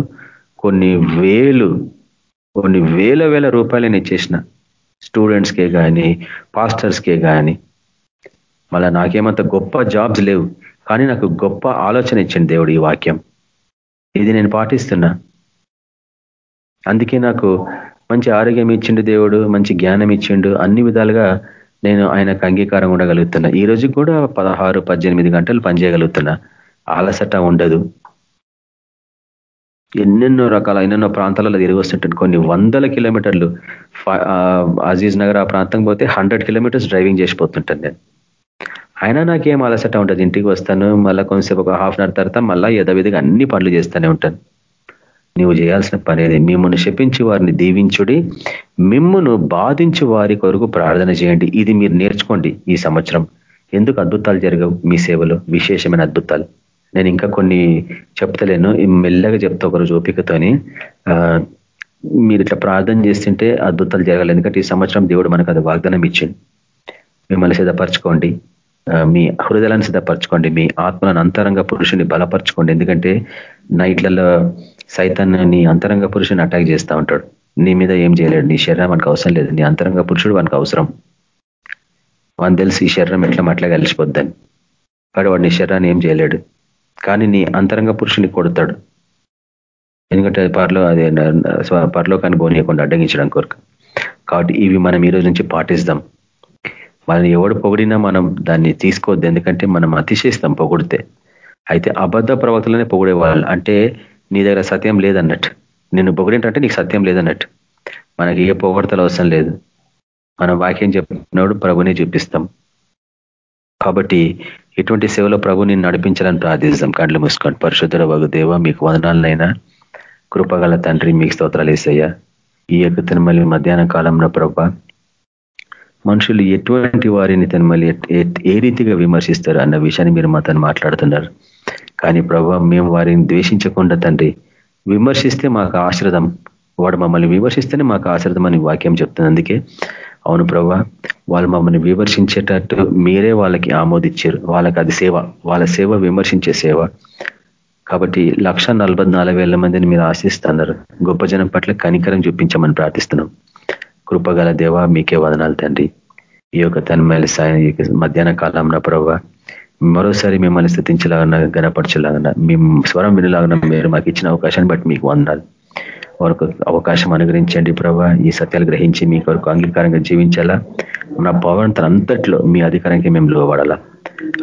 కొన్ని వేలు కొన్ని వేల వేల రూపాయలు నేను ఇచ్చేసిన స్టూడెంట్స్కే కానీ పాస్టర్స్కే కానీ మళ్ళీ నాకేమంత గొప్ప జాబ్స్ లేవు. కానీ నాకు గొప్ప ఆలోచన ఇచ్చింది దేవుడు ఈ వాక్యం. ఇది నేను పాటిస్తున్నా. అందుకే నాకు మంచి ఆరోగ్యం ఇచ్చిండు దేవుడు మంచి జ్ఞానం ఇచ్చిండు అన్ని విధాలుగా నేను ఆయనకు అంగీకారం ఉండగలుగుతున్నా. ఈ రోజు కూడా పదహారు పద్దెనిమిది గంటలు పనిచేయగలుగుతున్నా. అలసట ఉండదు. ఎన్నెన్నో రకాల ఎన్నెన్నో ప్రాంతాలలో తిరిగి వస్తుంటాను. కొన్ని వందల కిలోమీటర్లు అజీజ్ నగర్ ఆ ప్రాంతం పోతే హండ్రెడ్ కిలోమీటర్స్ డ్రైవింగ్ చేసిపోతుంటాను నేను. అయినా నాకేం అలసట ఉంటుంది. ఇంటికి వస్తాను మళ్ళీ కొంతసేపు ఒక హాఫ్ అన్ అవర్ తర్వాత మళ్ళీ యథవిధిగా అన్ని పనులు చేస్తూనే ఉంటాను. నువ్వు చేయాల్సిన పని మిమ్మల్ని శపించి వారిని దీవించుడి మిమ్మును బాధించి వారి కొరకు ప్రార్థన చేయండి. ఇది మీరు నేర్చుకోండి ఈ సంవత్సరం. ఎందుకు అద్భుతాలు జరగవు మీ సేవలో? విశేషమైన అద్భుతాలు. నేను ఇంకా కొన్ని చెప్తలేను. మెల్లగా చెప్తా ఒకరోజు ఓపికతోని. మీరు ఇట్లా ప్రార్థన చేస్తుంటే అద్భుతాలు జరగాలి. ఎందుకంటే ఈ సంవత్సరం దేవుడు మనకు అది వాగ్దానం ఇచ్చింది మిమ్మల్ని సిద్ధపరచుకోండి. మీ హృదయాలను సిద్ధపరచుకోండి మీ ఆత్మలను అంతరంగ పురుషుని బలపరచుకోండి. ఎందుకంటే నైట్లలో సైతాన్ని నీ అంతరంగ పురుషుని అటాక్ చేస్తూ ఉంటాడు. నీ మీద ఏం చేయలేడు. నీ శరీరం మనకు అవసరం లేదు. నీ అంతరంగ పురుషుడు మనకు అవసరం. వాని తెలిసి ఈ శరీరం ఎట్లా మట్లా కలిసిపోద్దని. వాడు వాడు నీ శరీరాన్ని ఏం చేయలేడు. కానీ నీ అంతరంగ పురుషుని కొడతాడు. ఎందుకంటే పరలో అది పరలోకాన్ని పోనీయకుండా అడ్డగించడం కొరకు. కాబట్టి ఇవి మనం ఈ రోజు నుంచి పాటిస్తాం. వాళ్ళని ఎవడు పొగిడినా మనం దాన్ని తీసుకోవద్దు. ఎందుకంటే మనం అతిశయిస్తాం పొగిడితే. అయితే అబద్ధ ప్రవక్తలనే పొగిడేవాళ్ళు. అంటే నీ దగ్గర సత్యం లేదన్నట్టు. నిన్ను పొగిడింటే నీకు సత్యం లేదన్నట్టు. మనకి ఏ పొగడతలు అవసరం లేదు. మనం వాక్యం చెప్పినప్పుడు ప్రభుని చూపిస్తాం. కాబట్టి ఇటువంటి సేవలో ప్రభుని నడిపించాలని ప్రార్థిస్తాం. కండ్లు మూసుకోండి. పరిశుద్ధుల వగు దేవ మీకు వదనాలనైనా. కృపగల తండ్రి మీకు స్తోత్రాలు వేసయ్యా ఈ యొక్క తిరుమల మధ్యాహ్న కాలంలో ప్రభ మనుషులు ఎటువంటి వారిని తిరుమలి ఏ రీతిగా విమర్శిస్తారు అన్న విషయాన్ని మీరు మాతో మాట్లాడుతున్నారు. కానీ ప్రభా మేము వారిని ద్వేషించకుండా తండ్రి విమర్శిస్తే మాకు ఆశ్రదం. వాడు మమ్మల్ని విమర్శిస్తేనే మాకు ఆశ్రదం అని వాక్యం చెప్తుంది. అందుకే అవును ప్రభా వాళ్ళు మమ్మల్ని విమర్శించేటట్టు మీరే వాళ్ళకి ఆమోదించారు. వాళ్ళకి అది సేవ వాళ్ళ సేవ విమర్శించే సేవ. కాబట్టి లక్ష మందిని మీరు ఆశిస్తున్నారు. గొప్ప జనం పట్ల కనికరం చూపించమని ప్రార్థిస్తున్నాం. కృపగల దేవ మీకే వదనాలు తండ్రి. ఈ యొక్క తన్మేల సాయం మధ్యాహ్న కాలంలో ప్రభావ మరోసారి మిమ్మల్ని స్థుతించలాగన గనపరచలాగన మేము స్వరం వినలాగన మీరు మాకు ఇచ్చిన అవకాశాన్ని బట్టి మీకు వందాలి వరకు అవకాశం అనుగ్రహించండి ప్రభా. ఈ సత్యాలు గ్రహించి మీ కొరకు అంగీకారంగా జీవించాలా? నా పవనంతో అంతట్లో మీ అధికారానికి మేము లోబడాలా?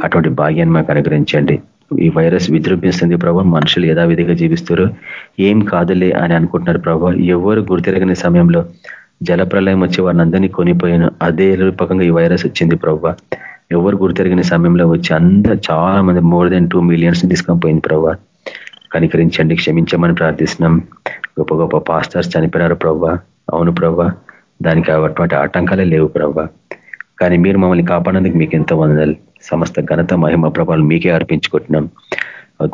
అటువంటి భాగ్యాన్ని మాకు అనుగ్రహించండి. ఈ వైరస్ విజృంభిస్తుంది ప్రభావ మనుషులు యథావిధిగా జీవిస్తారు. ఏం కాదులే అని అనుకుంటున్నారు ప్రభావ ఎవరు గుర్తిరగని సమయంలో జలప్రలయం వచ్చి వారిని అందరినీ కొనిపోయిన. అదే రూపకంగా ఈ వైరస్ వచ్చింది ప్రభా ఎవరు గుర్తెరిగిన సమయంలో వచ్చి అందరూ చాలా మంది మోర్ దెన్ టూ మిలియన్స్ తీసుకొని పోయింది ప్రవ్వ. కనికరించండి క్షమించమని ప్రార్థిస్తున్నాం. గొప్ప గొప్ప పాస్టర్స్ చనిపోయినారు ప్రవ్వ. అవును ప్రభా దానికి అటువంటి ఆటంకాలే లేవు ప్రభా కానీ మీరు మమ్మల్ని కాపాడేందుకు మీకు ఎంతో వందలు సమస్త ఘనత మహిమ ప్రభావాలు మీకే అర్పించుకుంటున్నాం.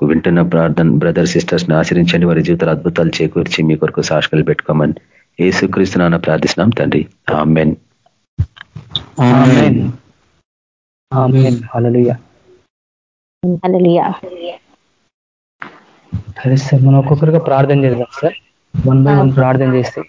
వింటున్న ప్రార్థన బ్రదర్ సిస్టర్స్ని ఆశ్రయించండి వారి జీవితాలు అద్భుతాలు చేకూర్చి మీ కొరకు సాక్షులు పెట్టుకోమని ఏసుక్రీస్తున్నా ప్రార్థిస్తున్నాం తండ్రి. ఆమెన్. సరే సార్ మనం ఒక్కొక్కరిగా ప్రార్థన చేద్దాం సార్. వన్ బై వన్ ప్రార్థన చేస్తే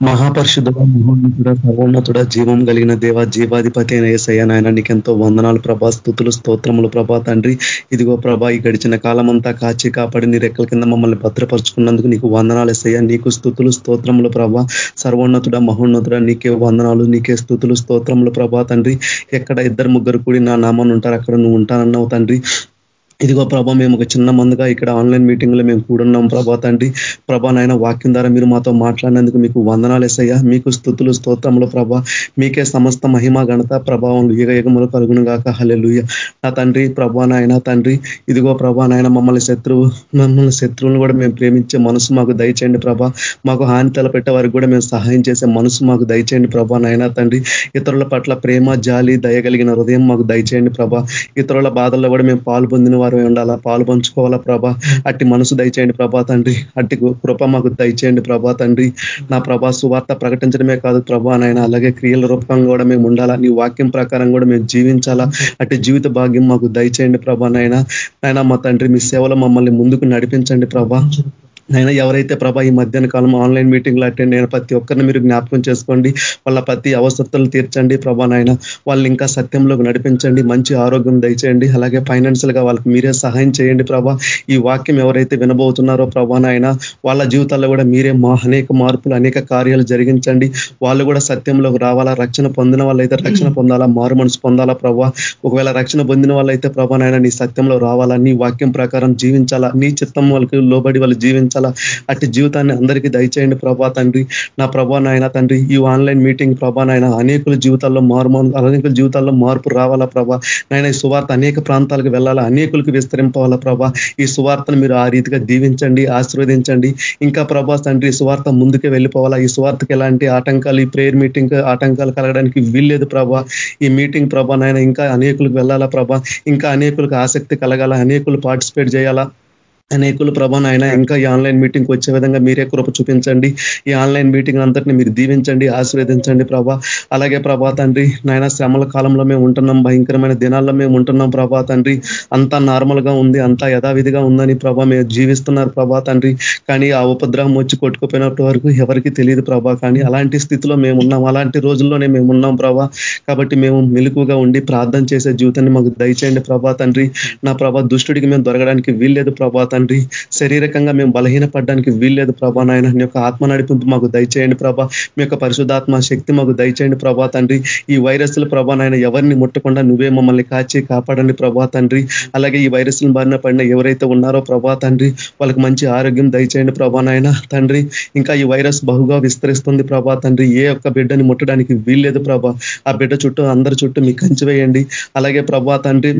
మహాపరిశుద్ధ మహోన్నతుడ సర్వోన్నతుడ జీవం కలిగిన దేవ జీవాధిపతి అయిన ఏసయ్య నాయన నీకెంతో వందనాలు ప్రభా స్థుతులు స్తోత్రములు ప్రభా తండ్రి. ఇదిగో ప్రభా ఈ గడిచిన కాలం అంతా కాచి కాపాడి నీ రెక్కల కింద మమ్మల్ని భద్రపరుచుకున్నందుకు నీకు వందనాలు ఎసయ్య నీకు స్థుతులు స్తోత్రములు ప్రభా సర్వోన్నతుడ మహోన్నతుడ నీకే వందనాలు నీకే స్థుతులు స్తోత్రములు ప్రభా తండ్రి. ఎక్కడ ఇద్దరు ముగ్గురు కూడి నా నామాన్ని ఉంటారు అక్కడ నువ్వు ఉంటానన్నావు తండ్రి. ఇదిగో ప్రభా మేము ఒక చిన్న మందుగా ఇక్కడ ఆన్లైన్ మీటింగ్లో మేము కూడున్నాం ప్రభా తండ్రి. ప్రభా నాయన వాక్యం ద్వారా మీరు మాతో మాట్లాడినందుకు మీకు వందనాలు ఎసయ్యా మీకు స్థుతులు స్తోత్రములు ప్రభా. మీకే సమస్త మహిమ ఘనత ప్రభావం యుగ యుగములు కలుగును గాక. హలెలుయ నా తండ్రి ప్రభా నాయన తండ్రి ఇదిగో ప్రభా నాయన మమ్మల్ని శత్రువు మమ్మల్ని శత్రువులను కూడా మేము ప్రేమించే మనసు మాకు దయచేయండి ప్రభా. మాకు హాని తలపెట్టే వారికి కూడా మేము సహాయం చేసే మనసు మాకు దయచేయండి ప్రభా నాయన తండ్రి. ఇతరుల పట్ల ప్రేమ జాలి దయగలిగిన హృదయం మాకు దయచేయండి ప్రభా. ఇతరుల బాధల్లో కూడా మేము పాలు పొందిన ఉండాలా? పాలు పంచుకోవాలా ప్రభా? అట్టి మనసు దయచేయండి ప్రభా తండ్రి. అట్టి కృప మాకు దయచేయండి ప్రభా తండ్రి. నా ప్రభా సువార్త ప్రకటించడమే కాదు ప్రభా నాయన. అలాగే క్రియల రూపకంగా కూడా మేము ఉండాలా. నీ వాక్యం ప్రకారం కూడా మేము జీవించాలా. అట్టి జీవిత భాగ్యం మాకు దయచేయండి ప్రభా నాయన. నాయన మా తండ్రి మీ సేవలో మమ్మల్ని ముందుకు నడిపించండి ప్రభా. నైనా ఎవరైతే ప్రభా ఈ మధ్యాహ్న కాలం ఆన్లైన్ మీటింగ్లు అటెండ్ అయిన ప్రతి ఒక్కరిని మీరు జ్ఞాపకం చేసుకోండి. వాళ్ళ ప్రతి అవసరతలు తీర్చండి ప్రభా నాయన. వాళ్ళని ఇంకా సత్యంలోకి నడిపించండి. మంచి ఆరోగ్యం దయచేయండి. అలాగే ఫైనాన్షియల్గా వాళ్ళకి మీరే సహాయం చేయండి ప్రభా. ఈ వాక్యం ఎవరైతే వినబోతున్నారో ప్రభా నాయన వాళ్ళ జీవితాల్లో కూడా మీరే మా అనేక మార్పులు అనేక కార్యాలు జరిగించండి. వాళ్ళు కూడా సత్యంలోకి రావాలా? రక్షణ పొందిన వాళ్ళైతే రక్షణ పొందాలా? మారు మనసు పొందాలా ప్రభా? ఒకవేళ రక్షణ పొందిన వాళ్ళైతే ప్రభా నాయన నీ సత్యంలో రావాలా? నీ వాక్యం ప్రకారం జీవించాలా? నీ చిత్తం వాళ్ళకి లోబడి వాళ్ళు జీవించాలా? అటు జీవితాన్ని అందరికీ దయచేయండి ప్రభా తండ్రి. నా ప్రభా నాయన తండ్రి ఈ ఆన్లైన్ మీటింగ్ ప్రభా నాయన అనేకుల జీవితాల్లో మారు అనేకుల జీవితాల్లో మార్పు రావాలా ప్రభా? నాయన ఈ సువార్త అనేక ప్రాంతాలకు వెళ్ళాలా? అనేకులకు విస్తరింపవాలా ప్రభా? ఈ సువార్తను మీరు ఆ రీతిగా దీవించండి ఆశీర్వదించండి. ఇంకా ప్రభా తండ్రి సువార్త ముందుకే వెళ్ళిపోవాలా? ఈ సువార్తకి ఎలాంటి ఆటంకాలు ఈ ప్రేయర్ మీటింగ్ ఆటంకాలు కలగడానికి వీల్లేదు ప్రభా. ఈ మీటింగ్ ప్రభా నాయన ఇంకా అనేకులకు వెళ్ళాలా ప్రభా? ఇంకా అనేకులకు ఆసక్తి కలగాల? అనేకులు పార్టిసిపేట్ చేయాలా? అనేకులు ప్రభా నాయన ఇంకా ఈ ఆన్లైన్ మీటింగ్ వచ్చే విధంగా మీరే కృప చూపించండి. ఈ ఆన్లైన్ మీటింగ్ అంతటిని మీరు దీవించండి ఆశీర్వదించండి ప్రభా. అలాగే ప్రభా తండ్రి నాయన శ్రమల కాలంలో మేము ఉంటున్నాం భయంకరమైన దినాల్లో మేము ఉంటున్నాం ప్రభా తండ్రి. అంతా నార్మల్గా ఉంది అంతా యథావిధిగా ఉందని ప్రభా మేము జీవిస్తున్నారు ప్రభా తండ్రి. కానీ ఆ ఉపద్రహం వచ్చి కొట్టుకుపోయినప్పటి వరకు ఎవరికి తెలియదు ప్రభా. కానీ అలాంటి స్థితిలో మేము ఉన్నాం అలాంటి రోజుల్లోనే మేము ఉన్నాం ప్రభా. కాబట్టి మేము మెలుకుగా ఉండి ప్రార్థన చేసే జీవితాన్ని మాకు దయచేయండి ప్రభా తండ్రి. నా ప్రభా దుష్టుడికి మేము దొరకడానికి వీల్లేదు ప్రభా తండ్రి. శరీరకంగా మేము బలహీనపడడానికి వీల్లేదు ప్రభా నాయన. నీ యొక్క ఆత్మ నడిపింపు మాకు దయచేయండి ప్రభా. మీ యొక్క పరిశుధాత్మ శక్తి మాకు దయచేయండి ప్రభా తండ్రి. ఈ వైరస్ల ప్రభా నాయన ఎవరిని ముట్టకుండా నువ్వే మమ్మల్ని కాచి కాపాడండి ప్రభా తండ్రి. అలాగే ఈ వైరస్లను బారిన పడిన ఎవరైతే ఉన్నారో ప్రభా తండ్రి వాళ్ళకి మంచి ఆరోగ్యం దయచేయండి ప్రభా నాయన. తండ్రి ఇంకా ఈ వైరస్ బహుగా విస్తరిస్తుంది ప్రభా తండ్రి. ఏ ఒక్క బిడ్డని ముట్టడానికి వీల్లేదు ప్రభా. ఆ బిడ్డ చుట్టూ అందరి చుట్టూ మీకు కంచి వేయండి. అలాగే ప్రభా తండ్రి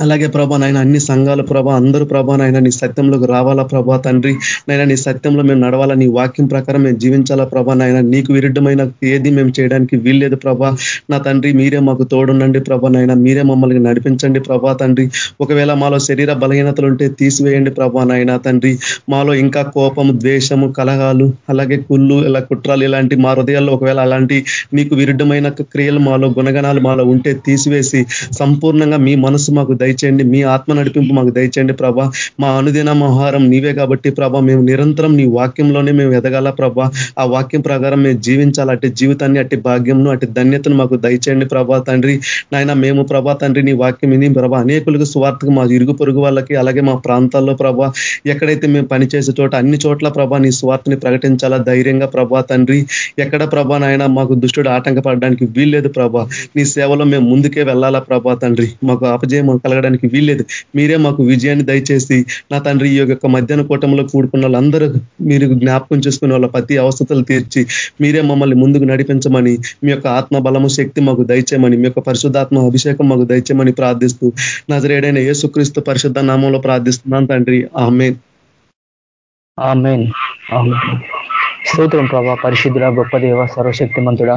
అలాగే ప్రభా నాయన అన్ని సంఘాలు ప్రభా అందరూ ప్రభా నాయన నీ సత్యంలోకి రావాలా ప్రభా తండ్రి? నైనా నీ సత్యంలో మేము నడవాలా? నీ వాక్యం ప్రకారం మేము జీవించాలా ప్రభా నాయన? నీకు విరుద్ధమైన ఏది మేము చేయడానికి వీల్లేదు ప్రభా. నా తండ్రి మీరే మాకు తోడుండండి ప్రభా నాయన. మీరే మమ్మల్ని నడిపించండి ప్రభా తండ్రి. ఒకవేళ మాలో శరీర బలహీనతలు ఉంటే తీసివేయండి ప్రభా నాయన తండ్రి. మాలో ఇంకా కోపము ద్వేషము కలహాలు అలాగే కుళ్ళు ఇలా కుట్రాలు ఇలాంటి మా హృదయాల్లో ఒకవేళ అలాంటి నీకు విరుద్ధమైన క్రియలు మాలో గుణగణాలు మాలో ఉంటే తీసివేసి సంపూర్ణంగా మీ మనసు మాకు దయచేయండి. మీ ఆత్మ నడిపింపు మాకు దయచేయండి ప్రభా. మా అనుదిన ఆహారం నీవే కాబట్టి ప్రభా మేము నిరంతరం నీ వాక్యంలోనే మేము ఎదగాల ప్రభా. ఆ వాక్యం ప్రకారం మేము జీవించాలి? అటు జీవితాన్ని అట్టి భాగ్యంను అటు ధన్యతను మాకు దయచేయండి ప్రభా తండ్రి. నాయన మేము ప్రభా తండ్రి నీ వాక్యం విని ప్రభా అనేకులకు స్వార్థకు మా ఇరుగు పొరుగు వాళ్ళకి అలాగే మా ప్రాంతాల్లో ప్రభా ఎక్కడైతే మేము పనిచేసే చోట అన్ని చోట్ల ప్రభా నీ స్వార్థని ప్రకటించాలా ధైర్యంగా ప్రభా తండ్రి. ఎక్కడ ప్రభా నాయన మాకు దుష్టుడు ఆటంకపడడానికి వీల్లేదు ప్రభా. నీ సేవలో మేము ముందుకే వెళ్ళాలా ప్రభా తండ్రి. మాకు అపజయం కలగడానికి వీల్లేదు. మీరే మాకు విజయాన్ని దయచేసి నా తండ్రి ఈ యొక్క మధ్యాహ్న కూటంలో కూడుకున్న వాళ్ళందరూ మీరు జ్ఞాపకం చేసుకునే వాళ్ళ ప్రతి అవసరతలు తీర్చి మీరే మమ్మల్ని ముందుకు నడిపించమని మీ యొక్క ఆత్మ బలము శక్తి మాకు దయచేయమని మీ యొక్క పరిశుద్ధాత్మ అభిషేకం మాకు దయచేయమని ప్రార్థిస్తూ నజరేడైన యేసుక్రీస్తు పరిశుద్ధ నామంలో ప్రార్థిస్తున్నాను తండ్రి. ఆమె స్తోత్రం ప్రభా పరిశుద్ధుడ గొప్ప దేవ సర్వశక్తిమంతుడ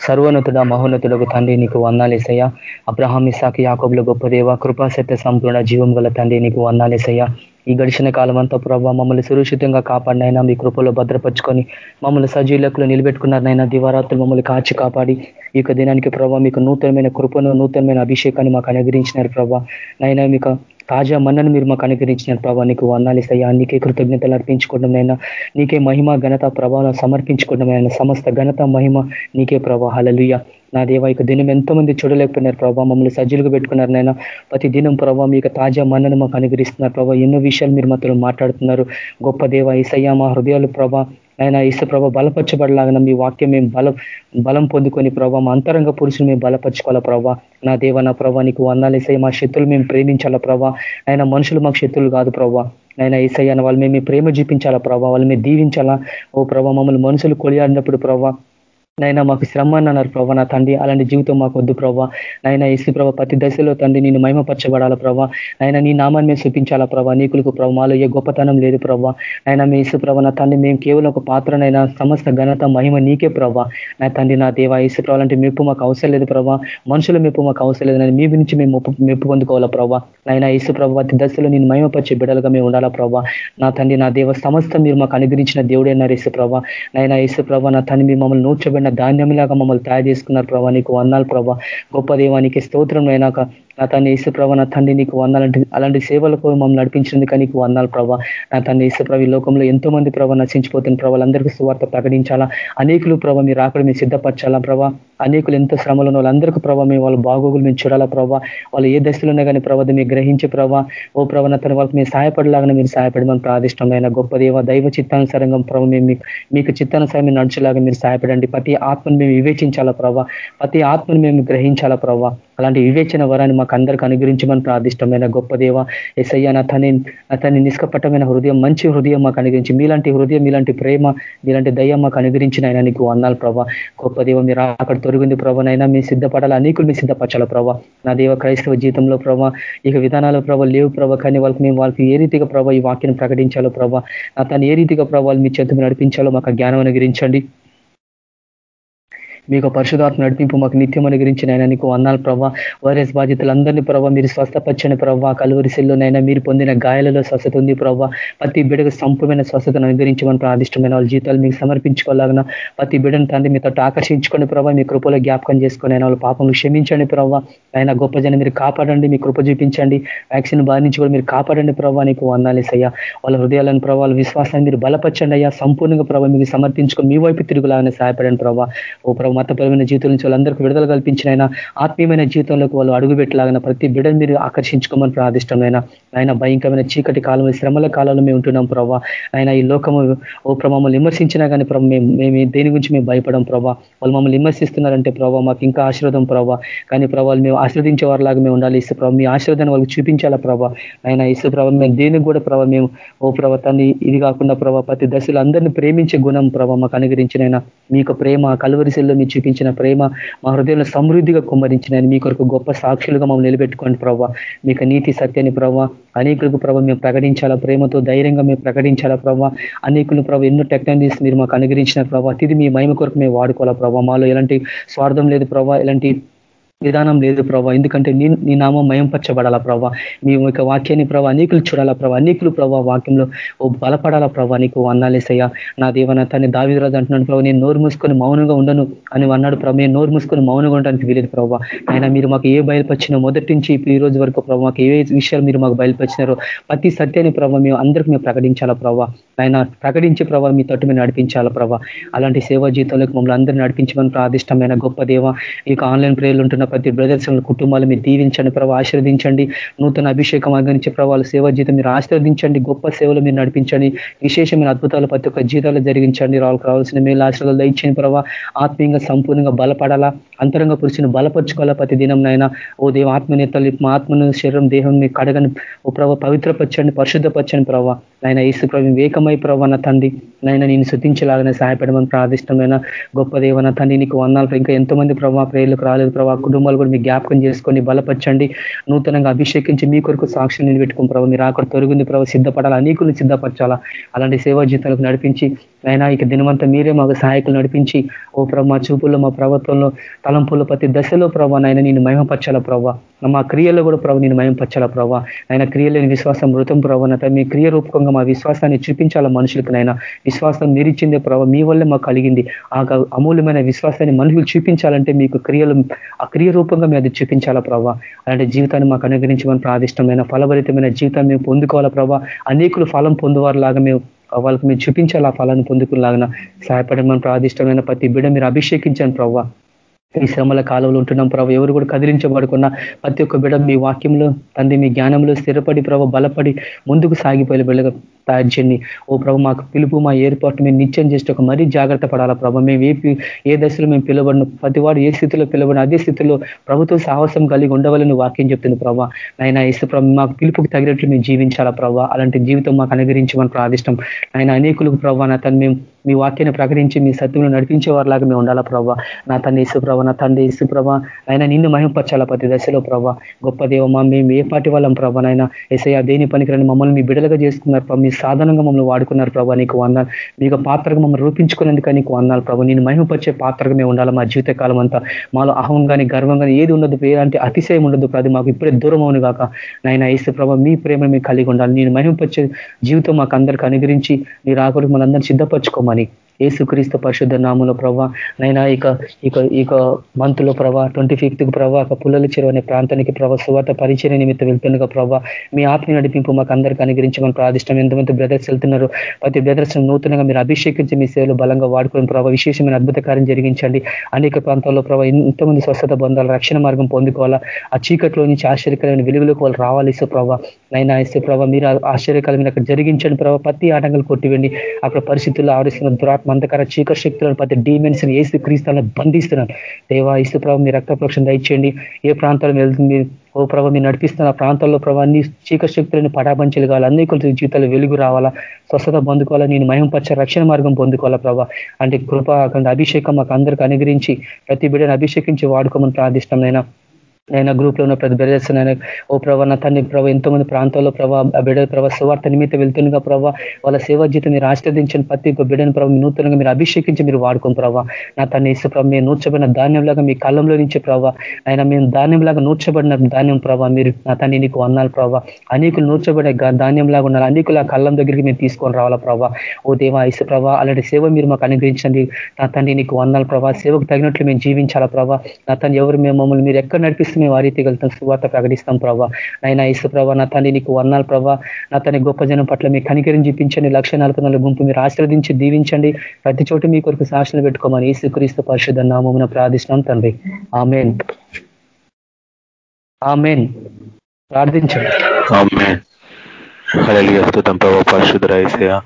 సర్వోన్నతుడ మహోన్నతుడకు తండ్రి నీకు వందాలేసయ్యా అబ్రహాం ఇసాకి యాకబుల గొప్ప దేవ కృపాసత్య సంపూర్ణ జీవం గల తండ్రి నీకు వందాలేసయ్యా ఈ గడిచిన కాలం అంతా ప్రభావ మమ్మల్ని సురక్షితంగా కాపాడినైనా మీ కృపలో భద్రపరుచుకొని మమ్మల్ని సజీలకులు నిలబెట్టుకున్నారనైనా దివారాత్రులు మమ్మల్ని కాచి కాపాడి ఈ యొక్క దినానికి ప్రభావ మీకు నూతనమైన కృపను నూతనమైన అభిషేకాన్ని మాకు అనుగ్రహించినారు ప్రభావ నైనా మీకు తాజా మన్నను మీరు మాకు అనుగ్రహించినారు ప్రభావ నీకు వందాలిసయ్యా నీకే కృతజ్ఞతలు అర్పించుకోవడమైనా నీకే మహిమ ఘనత ప్రభావం సమర్పించుకోవడమైనా సమస్త ఘనత మహిమ నీకే ప్రభా. హలలుయ నా దేవ ఇక దినం ఎంతోమంది చూడలేకపోయినారు ప్రభావ మమ్మల్ని సజ్జులుగా పెట్టుకున్నారు నైనా ప్రతి దినం ప్రభావ మీకు తాజా మన్నను మాకు అనుగ్రహిస్తున్నారు ప్రభావ ఎన్నో విషయాలు మీరు మాతో మాట్లాడుతున్నారు. గొప్ప దేవ ఈసయ్య మా హృదయాలు ప్రభా ఆయన ఇసు ప్రభ బలపరచబడలాగిన మీ వాక్యం మేము బలం బలం పొందుకొని ప్రభావ మా అంతరంగ పురుషులు మేము బలపరచుకోవాలా ప్రభావ నా దేవ నా ప్రభా నీకు వందాలేసే మా శత్రులు మేము ప్రేమించాలా ప్రభా. ఆయన మనుషులు మాకు శత్రులు కాదు ప్రభా. ఆయన ఈసయ్య వాళ్ళు మేము ప్రేమ చూపించాలా ప్రభావ వాళ్ళు మేము దీవించాలా. ఓ ప్రభా మమ్మల్ని మనుషులు కొలియాడినప్పుడు ప్రభా నైనా మాకు శ్రమ అన్నారు ప్రభా. నా తండ్రి అలాంటి జీవితం మాకు వద్దు ప్రభా. నైనా ఇసు ప్రభా ప్రతి దశలో తండ్రి నేను మహిమపరచబడాలా ప్రభా. నైనా నీ నామాన్ని మేము చూపించాలా ప్రభా. నీకులకు ప్రభా మాలో ఏ గొప్పతనం లేదు ప్రభా. నైనా మీ ఇసు ప్రభా నా తండ్రి మేము కేవలం ఒక పాత్రనైనా సమస్త ఘనత మహిమ నీకే ప్రభా. నా తండ్రి నా దేవ ఇసు ప్రభా అంటే మెప్పు మాకు అవసరం లేదు ప్రభా. మనుషుల మెప్పు మాకు అవసరం లేదు మీ గురించి మేము మెప్పు పొందుకోవాలా ప్రభా. నైనా ఇసు ప్రభా ప్రతి దశలో నేను మహిమపరిచే బిడలుగా మేము ఉండాలా ప్రభా. నా తండ్రి నా దేవ సమస్త మీరు మాకు అనుగ్రహించిన దేవుడేనారు ఇసు ప్రభా. నైనా ఇసు ప్రభా నా తండ్రి మమ్మల్ని నూర్చబడిన ధాన్యంలాగా మమ్మల్ని తయారు చేసుకున్నారు ప్రభా. నీకు వందాలు ప్రభా. గొప్ప దేవానికి స్తోత్రం అయినాక నా తన ఇసు నా తండ్రి నీకు వందాలంటే అలాంటి సేవలకు మమ్మల్ని నడిపించినందుకు నీకు వందాలు ప్రభా. నా తన ఇసు ఈ లోకంలో ఎంతో మంది ప్రభా. నశించిపోతున్న ప్రభావాలందరికీ సువార్త ప్రకటించాలా? అనేకులు ప్రభావ మీరు అక్కడ మేము సిద్ధపరచాలా ప్రభా? అనేకులు ఎంతో శ్రమలు వాళ్ళందరికీ ప్రభావ మేము వాళ్ళ బాగోగులు మేము చూడాలా ప్రభా? వాళ్ళు ఏ దశలో ఉన్నా కానీ ప్రభా మీరు గ్రహించే ప్రభా. ఓ ప్రభా నా తన వాళ్ళకి మేము సహాయపడలాగానే మీరు సహాయపడమని ప్రాదిష్టమైన గొప్ప దేవ దైవ చిత్తానుసారంగా ప్రభా మేము మీకు చిత్తానుసారం మీరు నడిచేలాగా మీరు సహాయపడండి. ప్రతి ఆత్మను మేము వివేచించాలా ప్రభా? ప్రతి ఆత్మను మేము గ్రహించాలా ప్రభా? అలాంటి వివేచన వరాన్ని మాకు అందరికి అనుగ్రహించమని ప్రార్థిష్టమైన గొప్ప దేవ ఎస్ఐ అతని అతని నిష్కపట్టమైన హృదయం మంచి హృదయం మాకు అనుగ్రహించి మీలాంటి హృదయం మీలాంటి ప్రేమ మీలాంటి దయ్యం మాకు అనుగ్రహించిన ఆయన నీకు అన్నాలు ప్రభా. గొప్ప దేవ మీరు అక్కడ తొరిగింది ప్రభానైనా మీ సిద్ధపడాలి అనేకులు మీ సిద్ధపరచాల ప్రభా. నా దేవ క్రైస్తవ జీవితంలో ప్రభా ఇక విధానాల ప్రభ లేవు ప్రభా కానీ వాళ్ళకి మేము వాళ్ళకి ఏ రీతిగా ప్రభ ఈ వాక్యం ప్రకటించాలో ప్రభా తను ఏ రీతిగా ప్రభావాలు మీ చేతులు నడిపించాలో మాకు జ్ఞానం అనుగ్రహించండి. మీకు పరిశుధాత్మ నడిపింపు మాకు నిత్యం అనుగ్రహించిన ఆయన నీకు వందాలు ప్రభావ వైరస్ బాధితులందరినీ ప్రభావ మీరు స్వస్థపచ్చని ప్రభావ కలువరిశిల్లోనైనా మీరు పొందిన గాయాలలో స్వస్థత ఉంది ప్రభావ ప్రతి బిడకు సంపూర్ణమైన స్వస్థతను అనుగ్రహించమని ప్రాదిష్టమైన వాళ్ళ జీవితాలు మీకు సమర్పించుకోలేగన ప్రతి బిడను తండ్రి మీతో ఆకర్షించుకొని ప్రభావ మీ కృపలో జ్ఞాపకం చేసుకొని ఆయన వాళ్ళ పాపం క్షమించండి ప్రభావ ఆయన గొప్ప జనం మీరు కాపాడండి మీ కృప చూపించండి. వ్యాక్సిన్ బాధ నుంచి కూడా మీరు కాపాడండి ప్రభావ నీకు వందాలేసయ్యా వాళ్ళ హృదయాలను ప్రభావ విశ్వాసాన్ని మీరు బలపరచండి అయ్యా. సంపూర్ణంగా ప్రభావ మీకు సమర్పించుకొని మీ వైపు తిరుగులాగానే సహాయపడండి ప్రభావ ఓ ప్రభావ మతపరమైన జీవితం నుంచి వాళ్ళందరికీ విడుదల కల్పించిన ఆయన ఆత్మీయమైన జీవితంలోకి వాళ్ళు అడుగుపెట్టలాగిన ప్రతి బిడ్డను మీరు ఆకర్షించుకోమని ప్రార్థిష్టమైన ఆయన భయంకరమైన చీకటి కాలం శ్రమల కాలంలో మేము ఉంటున్నాం ప్రభావ ఆయన ఈ లోకము ఓ ప్రభావం విమర్శించినా కానీ ప్రభావ మేము మేము దేని గురించి మేము భయపడం ప్రభావ వాళ్ళు మమ్మల్ని విమర్శిస్తున్నారంటే ప్రభావ మాకు ఇంకా ఆశీర్వదం ప్రభావ కానీ ప్రభావాలు మేము ఆశ్రదించే వారిలాగా మేము ఉండాలి. ఇసు ప్రభావ మీ ఆశీర్వాదాన్ని వాళ్ళకి చూపించాలా ప్రభావ ఆయన ఇసు ప్రభావ మేము దేనికి కూడా ప్రభావ మేము ఓ ప్రభావ తన్ని ఇది కాకుండా ప్రభావ ప్రతి దశలో అందరినీ ప్రేమించే గుణం ప్రభావ మాకు అనుగరించిన మీకు ప్రేమ కలువరిశల్లో మీరు చూపించిన ప్రేమ మా హృదయంలో సమృద్ధిగా కుమ్మరించిన మీ కొరకు గొప్ప సాక్షులుగా మమ్మల్ని నిలబెట్టుకోండి ప్రభావ మీకు నీతి సత్యాన్ని ప్రభావ అనేకులకు ప్రభావ మేము ప్రకటించాలా? ప్రేమతో ధైర్యంగా మేము ప్రకటించాలా ప్రభావ అనేకులు ప్రభావ ఎన్నో టెక్నాలజీస్ మీరు మాకు అనుగ్రహించిన ప్రభావ ఇది మీ మహిమ కొరకు మేము వాడుకోవాలా ప్రభావ మాలో ఎలాంటి స్వార్థం లేదు ప్రభావ ఎలాంటి విధానం లేదు ప్రభావ ఎందుకంటే నీ నీ నామం మయంపరచబడాలా ప్రభావ మీ యొక్క వాక్యాన్ని ప్రభావ అనేకులు చూడాలా ప్రభావ అనేకులు ప్రభావ వాక్యంలో ఓ బలపడాలా ప్రభావ నీకు అన్నాలేసయ్యా నా దేవన తన్ని దావిరాజు అంటున్నాడు ప్రభావ నేను నోరు మూసుకొని మౌనంగా ఉండను అని అన్నాడు ప్రభావ నేను నోరు మూసుకొని మౌనంగా ఉండడానికి వీలేదు ప్రభావ ఆయన మీరు మాకు ఏ బయలుపరిచినా మొదటి నుంచి ఇప్పుడు ఈ రోజు వరకు ప్రభావ మాకు ఏ విషయాలు మీరు మాకు బయలుపరిచినారో ప్రతి సత్యాన్ని ప్రభావ మేము అందరికీ మేము ప్రకటించాలా ప్రభావ ఆయన ప్రకటించే ప్రభావ మీ తట్టు మీద నడిపించాలా ప్రభావ అలాంటి సేవా జీవితంలోకి మమ్మల్ని అందరూ నడిపించమని ప్రాదిష్టమైన గొప్ప దేవ ఈ ఆన్లైన్ ప్రేయర్లు ఉంటున్న ప్రతి బ్రదర్స్ కుటుంబాలు మీరు దీవించండి ప్రభావ ఆశీర్వదించండి. నూతన అభిషేకం అందించే ప్రభావాల సేవా జీతం మీరు ఆశీర్వదించండి. గొప్ప సేవలు మీరు నడిపించండి. విశేషమైన అద్భుతాలు ప్రతి ఒక్క జీతాలు జరిగించండి. వాళ్ళకి కావాల్సిన మేలు ఆశీర్వాదాలు దయచేయండి ప్రభావ ఆత్మీయంగా సంపూర్ణంగా బలపడాలా అంతరంగ పురుషుని బలపరుచుకోవాలా ప్రతి దినం నాయన. ఓ దేవ ఆత్మనేతలు మా ఆత్మను శరీరం దేహం మీ కడగని ఓ ప్రభావ పవిత్రపరచండి పరిశుద్ధపరచండి ప్రభావ నాయన ఈసు ప్రభు వేకమై ప్రభావ నా తండ్రి నైనా నేను శుద్ధించలాగానే సహాయపడమని ప్రార్థిష్టమైన గొప్ప దేవన తండ్రి నీకు వందాలు ఇంకా ఎంతో మంది ప్రభావ ప్రేర్లకు రాలేదు ప్రభావ కుటుంబాలు కూడా మీ జ్ఞాపకం చేసుకొని బలపరచండి. నూతనంగా అభిషేకించి మీ కొరకు సాక్షి నిలబెట్టుకుని ప్రభావ మీరు అక్కడ తొలగింది ప్రభావ సిద్ధపడాలి అనేకులు సిద్ధపరచాలా. అలాంటి సేవా జీతాలకు నడిపించి నైనా ఇక దినమంతా మీరే మాకు సహాయకులు నడిపించి ఓ ప్రభు మా చూపుల్లో మా ప్రభుత్వంలో తలంపుల్లో ప్రతి దశలో ప్రభావ నాయన నేను మహిమపరచాల ప్రభావ మా క్రియల్లో కూడా ప్రభు నేను మహిమపరచాల ప్రభావ ఆయన క్రియలేని విశ్వాసం మృతం ప్రభావ మీ క్రియ రూపకంగా మా విశ్వాసాన్ని చూపించాల మనుషులకు నైనా విశ్వాసం మీరిచ్చిందే ప్రభావ మీ వల్లే మాకు కలిగింది. ఆ అమూల్యమైన విశ్వాసాన్ని మనుషులు చూపించాలంటే మీకు క్రియలు ఆ క్రియ రూపంగా మేము అది చూపించాలా ప్రభావ అలాంటి జీవితాన్ని మాకు అనుగ్రహించమని ప్రాదిష్టమైన ఫలభరితమైన జీవితాన్ని మేము పొందుకోవాలా ప్రభావ అనేకులు ఫలం పొందువారులాగా మేము వాళ్ళకి మేము చూపించాలి ఆ ఫలాన్ని పొందుకునేలాగా సహాయపడమని ప్రాదిష్టమైన ప్రతి బిడ మీరు అభిషేకించాను ప్రభావ ఈ శ్రమల కాలంలో ఉంటున్నాం. ప్రభావ ఎవరు కూడా కదిలించబడుకున్న ప్రతి ఒక్క బిడ మీ వాక్యంలో తండ్రి మీ జ్ఞానంలో స్థిరపడి ప్రభావ బలపడి ముందుకు సాగిపోయే బిడ్డగా తయారు చేయండి. ఓ ప్రభు మాకు పిలుపు మా ఏర్పాటు మేము నిత్యం చేస్తే ఒక మరీ జాగ్రత్త పడాలా ప్రభావ మేము ఏ ఏ దశలో మేము పిలవడిన ప్రతివాడు ఏ స్థితిలో పిలవడిన అదే స్థితిలో ప్రభుత్వ సాహసం కలిగి ఉండవాలని వాక్యం చెప్తుంది ప్రభావ నాయన ఇస్తే ప్రభు మాకు పిలుపుకి తగినట్లు మేము జీవించాలా ప్రభావ అలాంటి జీవితం మాకు అనుగ్రహించమని ప్రార్థిష్టం ఆయన అనేకులకు ప్రభావ నా తను మేము మీ వాక్యాన్ని ప్రకటించి మీ సత్యంలో నడిపించే వారిలాగా మేము ఉండాలా ప్రభావ నా తండ్రి ఇసుప్రభ నా తండ్రి ఇసుప్రభ ఆయన నిన్ను మహింపరచాలా ప్రతి దశలో ప్రభా? గొప్ప దేవమా మేము ఏ పాటి వాళ్ళం ప్రభా నాయన? ఎసయ్య దేని పనికిరని మమ్మల్ని మీ బిడలుగా చేసుకున్నారు ప్రభా మీ సాధనంగా మమ్మల్ని వాడుకున్నారు ప్రభా నీకు వందాలు మీకు పాత్రగా మమ్మల్ని రూపించుకునేందుకు నీకు వందాలు ప్రభా. నేను మహిమపరిచే పాత్రగా మేము ఉండాలి మా జీవితకాలం అంతా మాలో అహం కానీ గర్వం కానీ ఏది ఉండదు ఎలాంటి అతిశయం ఉండదు ప్రతి మాకు ఇప్పుడే దూరం అవును కాక నాయన ఇసు ప్రభా మీ ప్రేమ మీకు కలిగి ఉండాలి. నేను మహిమపరిచే జీవితం మాకు అందరికీ అనుగ్రహించి మీరు ఆకులు మనందరినీ సిద్ధపరచుకోమని అని ఏసుక్రీస్తు పరిశుద్ధ నామంలో ప్రభా నైనా ఇక ఇక ఇక మంత్లో ప్రభా ట్వంటీ ఫిఫ్త్ ప్రభా ఒక పుల్లల చెరువు అనే ప్రాంతానికి ప్రభా సువార్త పరిచయ నిమిత్తం వెళ్తుండగా ప్రభా మీ ఆత్మీయ నడిపింపు మాకు అందరికీ అనుగ్రహించమని ప్రాదిష్టం ఎంతమంది బ్రదర్స్ వెళ్తున్నారు ప్రతి బ్రదర్స్ నూతనంగా మీరు అభిషేకించి మీ సేవలు బలంగా వాడుకోవడం ప్రభావ విశేషమైన అద్భుత కార్యం జరిగించండి. అనేక ప్రాంతాల్లో ప్రభావ ఎంతమంది స్వస్థత పొందాలి రక్షణ మార్గం పొందుకోవాలా ఆ చీకట్లో నుంచి ఆశ్చర్యకరమైన వెలుగులకు వాళ్ళు రావాలి ఇసు ప్రభావ నైనా ఇసు ప్రభావ మీరు ఆశ్చర్యకరమైన అక్కడ జరిగించండి ప్రభావ ప్రతి ఆటంకాలు కొట్టివండి అక్కడ పరిస్థితుల్లో ఆవరిస్తున్న దురా ఆత్మంతకర చీకటి శక్తులను ప్రతి డీమెన్స్ ఏసు క్రీస్తాలను బంధిస్తున్నాను దేవా ఇసు ప్రభావ మీ రక్త ప్రోక్షణ దయచేయండి. ఏ ప్రాంతాలను వెళ్తుంది ఓ ప్రభావ మీరు నడిపిస్తున్న ప్రాంతాల్లో ప్రభావ చీక చీకటి శక్తులను పటాబంచలు కావాలి? అన్ని కొలు జీవితాలు వెలుగు రావాలా? స్వస్థత పొందుకోవాలా? నేను మహింపచ్చ రక్షణ మార్గం పొందుకోవాలా ప్రభావ అంటే కృప అభిషేకం మాకు అందరికీ అనుగ్రహించి ప్రతి బిడ్డను అభిషేకించి వాడుకోమని ప్రార్థిష్టమైన గ్రూప్లో ఉన్న ప్రతి బ్రదర్స్ నేను ఓ ప్రభా నా తండ్రి ప్రభావ ఎంతో మంది ప్రాంతాల్లో ప్రభావ ఆ బిడ్డ ప్రభావ సువార్త నిమిత్తం వెళ్తుండగా ప్రభావ వాళ్ళ సేవా జీతం మీరు ఆశ్రదించిన ప్రతి ఒక్క బిడ్డను ప్రభావ నూతనంగా మీరు అభిషేకించి మీరు వాడుకుని ప్రభావ నా తన ఇసు ప్రభావ మీరు నూర్చబడిన ధాన్యంలాగా మీ కళ్ళంలో నుంచి ప్రభావ ఆయన మేము ధాన్యంలాగా నూర్చబడిన ధాన్యం ప్రభావ మీరు నా తండ్రి నీకు వందాలు ప్రభావ అనేకులు నూర్చబడే ధాన్యంలాగా ఉన్నారు. అనేకులు ఆ కళ్ళం దగ్గరికి మేము తీసుకొని రావాలా ప్రభావ ఓ దేవా ఇసు ప్రభావ అలాంటి సేవ మీరు మాకు అనుగ్రహించండి. నా తండ్రి నీకు వందాలు ప్రభావ సేవకు తగినట్లు మేము జీవించాలా ప్రభావ నా తను ఎవరు మేము మమ్మల్ని మీరు ఎక్కడ నడిపిస్తారు చేస్తూ మేము ఆ రీతికి వెళ్తాం సువార్త ప్రకటిస్తాం ప్రభా. నైనా ఇసు ప్రభా నా తండ్రి నీకు వర్ణాలు ప్రభా. నా తన గొప్ప జనం పట్ల మీ కనికరిని చూపించండి. లక్ష గుంపు మీరు ఆశీర్వదించి దీవించండి. ప్రతి చోట మీ కొరకు సాక్షులు పెట్టుకోమని ఈసుక్రీస్తు పరిశుద్ధ నామమున ప్రార్థిస్తున్నాం తండ్రి. ఆమెన్. ఆమెన్. ప్రార్థించండి. స్తుతం ప్రభా. పరిశుద్ధ రైసయ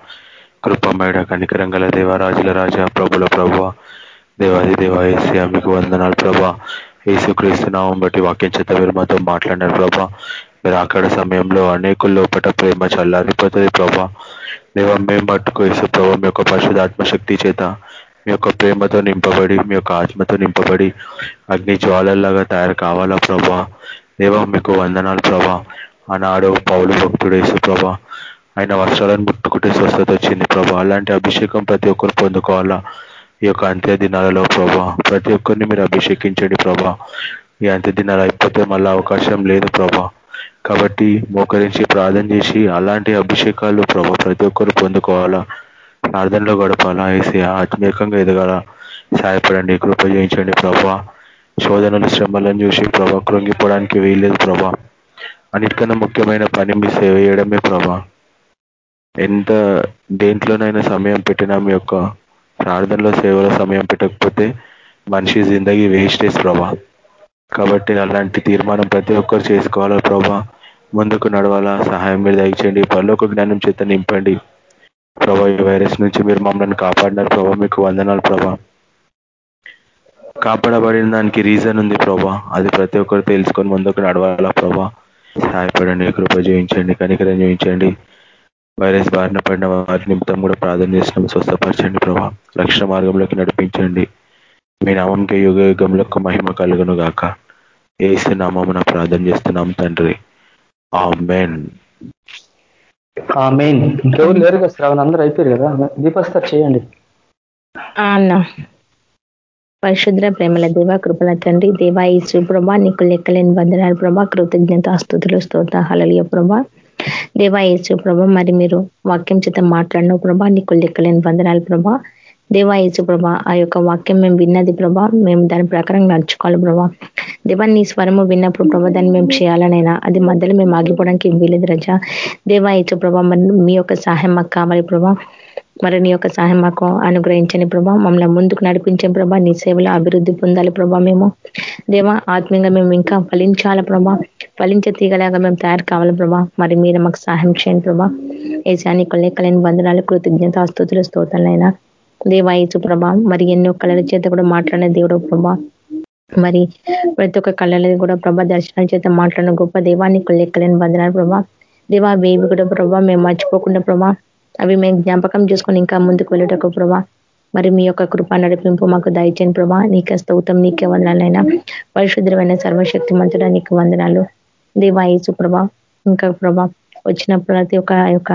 కృపమేడ కనికరంగల దేవ రాజుల రాజా ప్రభుల ప్రభు. దేవాది దేవాయస్య మీకు వందనాలు ప్రభా. యేసుక్రీస్తు నామం బట్టి వాక్యం చేత మీరు మాతో మాట్లాడినారు ప్రభా. మీరు అక్కడ సమయంలో అనేకుల లోపల ప్రేమ చల్లారిపోతుంది ప్రభా. దేవ మేము మట్టుకు యేసు ప్రభా మీ యొక్క పరిశుధాత్మశక్తి చేత మీ యొక్క ప్రేమతో నింపబడి మీ యొక్క ఆత్మతో నింపబడి అగ్ని జ్వాలల్లాగా తయారు కావాలా ప్రభా. దేవ మీకు వందనాలు ప్రభా. ఆనాడు పౌలు భక్తుడు యేసు ప్రభా. ఆయన వస్త్రాలను ముట్టుకుంటే స్వస్థత వచ్చింది ప్రభా. అలాంటి అభిషేకం ప్రతి ఒక్కరు పొందుకోవాలా. యొక్క అంత్య దినాలలో ప్రభా. ప్రతి ఒక్కరిని మీరు అభిషేకించండి ప్రభా. ఈ అంత్య దినాలు అయిపోతే మళ్ళీ అవకాశం లేదు ప్రభా. కాబట్టి మోకరించి ప్రార్థన చేసి అలాంటి అభిషేకాలు ప్రభా ప్రతి ఒక్కరు పొందుకోవాలా. ప్రార్థనలో గడపాలా వేసి ఆత్మీయకంగా ఎదగాల. సహాయపడండి కృప చేయించండి ప్రభా. శోధనలు శ్రమలను చూసి ప్రభా కృంగిపోవడానికి వీల్లేదు ప్రభా. అన్నిటికన్నా ముఖ్యమైన పని మీ సేవ చేయడమే ప్రభా. ఎంత దేంట్లోనైనా సమయం పెట్టినా మీ యొక్క ప్రార్థనలో సేవలో సమయం పెట్టకపోతే మనిషి జిందగీ వేస్టేజ్ ప్రభా. కాబట్టి అలాంటి తీర్మానం ప్రతి ఒక్కరు చేసుకోవాలా ప్రభా. ముందుకు నడవాలా సహాయం మీరు దయచేయండి పర్లోక జ్ఞానం చేత నింపండి. ప్రభా ఈ వైరస్ నుంచి మీరు మమ్మల్ని కాపాడినారు ప్రభా మీకు వందనాలు ప్రభా. కాపాడబడిన దానికి రీజన్ ఉంది ప్రభా. అది ప్రతి ఒక్కరు తెలుసుకొని ముందుకు నడవాలా ప్రభా. సహాయపడండి కృప జీవించండి కనికరం చూపించండి. వైరస్ బారిన పడిన వారి నిమిత్తం కూడా ప్రార్థన చేసినాం స్వస్థపరచండి ప్రభా. రక్షణ మార్గంలోకి నడిపించండి. మీ నామంకి యుగ యుగంలో మహిమ కలుగును గాక. ఏసు నామమున ప్రార్థన చేస్తున్నాం తండ్రి. ఆమెన్. ఆమెన్. ఇంకెవరు లేరు కదా శ్రావణ. అందరూ అయిపోయారు కదా. దీపస్తారు చేయండి. అన్న పరిశుద్ర ప్రేమల దేవ కృపల తండ్రి దేవా ఈ ప్రభా నీకు లెక్కలేని బంధనాలు ప్రభా కృతజ్ఞత స్థుతులు స్తోత హలలియ ప్రభా. దేవా యేసు ప్రభా మరి మీరు వాక్యం చేత మాట్లాడిన ప్రభా నీకు లెక్కలేని బంధనాలు ప్రభా. దేవా యేసు ప్రభా ఆ యొక్క వాక్యం మేము విన్నది ప్రభా మేము దాని ప్రకారం నడుచుకోవాలి ప్రభా. దేవా నీ స్వరము విన్నప్పుడు ప్రభా దాన్ని మేము చేయాలనైనా అది మధ్యలో మేము ఆగిపోవడానికి వీలేదు రజ. దేవా యేసు ప్రభా మరి మీ యొక్క సహాయం మాకు కావాలి ప్రభా. మరి నీ యొక్క సహాయం మాకు అనుగ్రహించని ప్రభా. మమ్మల్ని ముందుకు నడిపించే ప్రభా. నీ సేవలో అభివృద్ధి పొందాలి ప్రభా మేము. దేవా ఆత్మీయంగా మేము ఇంకా ఫలించాల ప్రభా. ఫలించే తీగలాగా మేము తయారు కావాలి ప్రభా. మరి మీరు మాకు సహాయం చేయండి ప్రభా. ఏసాని కొల్లేకలేని బంధనాలు కృతజ్ఞత అస్తుతులు స్తోతాలైనా దేవాయచు ప్రభా మరి ఎన్నో కళల చేత కూడా మాట్లాడిన దేవుడు ప్రభా. మరి ప్రతి ఒక్క కళలది కూడా ప్రభా దర్శనాల చేత మాట్లాడిన గొప్ప దేవానికి లెక్కలేని బంధనాలు ప్రభా. దేవా వేవి కూడా ప్రభా మేము మర్చిపోకుండా ప్రభా అవి మేము జ్ఞాపకం చేసుకొని ఇంకా ముందుకు వెళ్ళటకు ప్రభా మరి మీ యొక్క కృప నడిపింపు మాకు దయచేని ప్రభా. నీకే స్తౌతం నీకే వందనాలైనా. పరిశుద్ధమైన సర్వశక్తి మంతుడా నీకు వందనాలు. దేవాయసు ప్రభా ఇంకా ప్రభా వచ్చిన ప్రతి ఒక్క యొక్క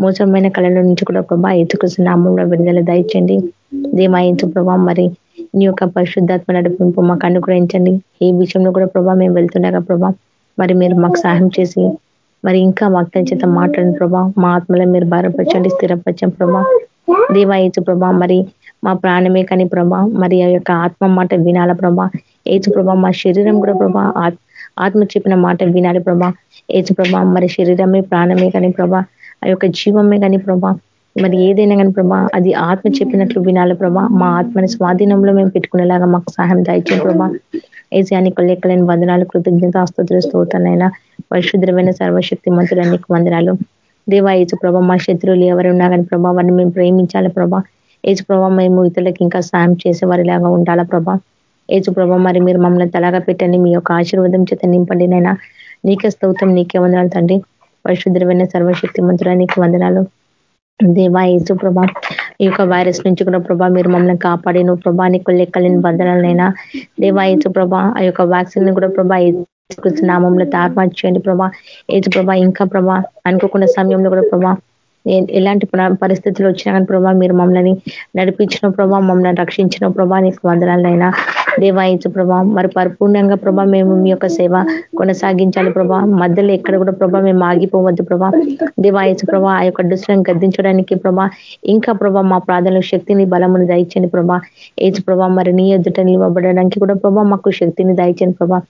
మోసమైన కళల నుంచి కూడా ప్రభా ఎత్తుకృష్ణ నామంలో విడుదల దయచండి దేవాయసు ప్రభా మరి నీ యొక్క పరిశుద్ధాత్మ నడిపింపు మాకు అనుగ్రహించండి. ఏ విషయంలో కూడా ప్రభా మేము వెళ్తుండగా ప్రభా మరి మీరు మాకు సహాయం చేసి మరి ఇంకా వాక్యం చేత మాట్లాడిన ప్రభా. మా ఆత్మలో మీరు భారపరచండి స్థిరపరచం ప్రభా. దేవాయచు ప్రభా మరి మా ప్రాణమే కానీ ప్రభా మరి ఆ యొక్క ఆత్మ మాట వినాల ప్రభా. ఏచు ప్రభా మా శరీరం కూడా ప్రభా ఆత్మ చెప్పిన మాట వినాలి ప్రభా. ఏచు ప్రభా మరి శరీరమే ప్రాణమే కానీ ప్రభా ఆ యొక్క జీవమే కానీ ప్రభా. మరి ఏదైనా కానీ ప్రభా అది ఆత్మ చెప్పినట్లు వినాలి ప్రభా. మా ఆత్మని స్వాధీనంలో మేము పెట్టుకునేలాగా మాకు సహాయం దాయించే ప్రభా. ఏసానికి లెక్కలేని వందనాలు కృతజ్ఞత ఆస్తుతులు స్తోతనైనా పరిశుద్రమైన సర్వశక్తి మంత్రులన్నికి వందనాలు. దేవా ఏజు ప్రభా మా శత్రువులు ఎవరు ఉన్నా కానీ ప్రభా వారిని మేము ప్రేమించాలి ప్రభా? ఏజు ప్రభా మేము ఇతరులకు ఇంకా సాయం చేసే వారిలాగా ఉండాలా ప్రభా? ఏజు ప్రభా మరి మీరు మమ్మల్ని తలాగా పెట్టండి మీ యొక్క ఆశీర్వాదం చేత నింపండి నైనా నీకే స్తోత్రం నీకే వందనాలు తండ్రి. పరిశుద్రమైన సర్వశక్తి మంత్రులనికి వందనాలు. దేవా ఏజు ప్రభా ఈ యొక్క వైరస్ నుంచి కూడా ప్రభా మీరు మమ్మల్ని కాపాడి నువ్వు ప్రభా నీకు లెక్కలేని బంధనాలనైనా దేవా ఏజు ప్రభా ఆ యొక్క వ్యాక్సిన్ కూడా ప్రభా నామంలో చేయండి ప్రభా. ఏజు ప్రభా ఇంకా ప్రభా అనుకోకుండా సమయంలో కూడా ప్రభా ఎలాంటి పరిస్థితులు వచ్చినా కానీ ప్రభా మీరు మమ్మల్ని నడిపించిన ప్రభా మమ్మల్ని రక్షించిన ప్రభా నీకు వందనాలైనా దేవాయించు ప్రభా మరి పరిపూర్ణంగా ప్రభా మేము మీ యొక్క సేవ కొనసాగించాలి ప్రభా. మధ్యలో ఎక్కడ కూడా ప్రభా మేము ఆగిపోవద్దు ప్రభా. దేవాయచు ప్రభా ఆ యొక్క దుస్తులను గద్దించడానికి ప్రభా ఇంకా ప్రభా మా ప్రార్థనలో శక్తిని బలమును దయచండి ప్రభా. ఏచు ప్రభా మరి నీ ఎదుట నిలవబడడానికి కూడా ప్రభా మాకు శక్తిని దయచండి ప్రభా.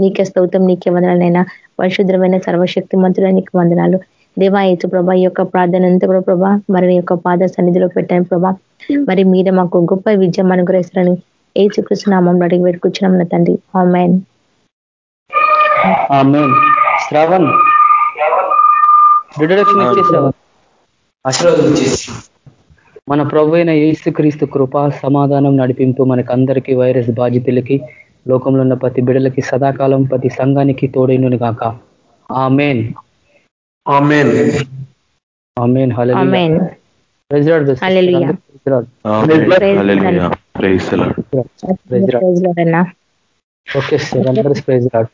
నీకే స్తౌతం నీకే వందనాలైనా పరిశుద్రమైన సర్వశక్తి మంత్రుల నీకు వందనాలు. దేవా ఏచు ప్రభా ఈ యొక్క ప్రార్థన అంతా కూడా ప్రభా మరి యొక్క పాద సన్నిధిలో పెట్టాను ప్రభా. మరి మీద మాకు గొప్ప విజయం అనుగ్రహిస్తారని ఏచు కృష్ణనామం అడిగి పెట్టుకుంటున్నాం నా తండ్రి. ఆమెన్. శ్రావణ్. ఇచ్చేసావా? మన ప్రభు అయిన క్రీస్తు కృప సమాధానం నడిపింపు మనకందరికీ వైరస్ బాధితులకి లోకంలో ఉన్న ప్రతి బిడలకి సదాకాలం ప్రతి సంఘానికి తోడైనను గాక. Amen. Amen amen hallelujah amen praise Lord hallelujah. Hallelujah. Praise Lord. Praise Lord praise Lord అన్నా ఓకే సార్ అందరూ ప్రైజ్ లార్డ్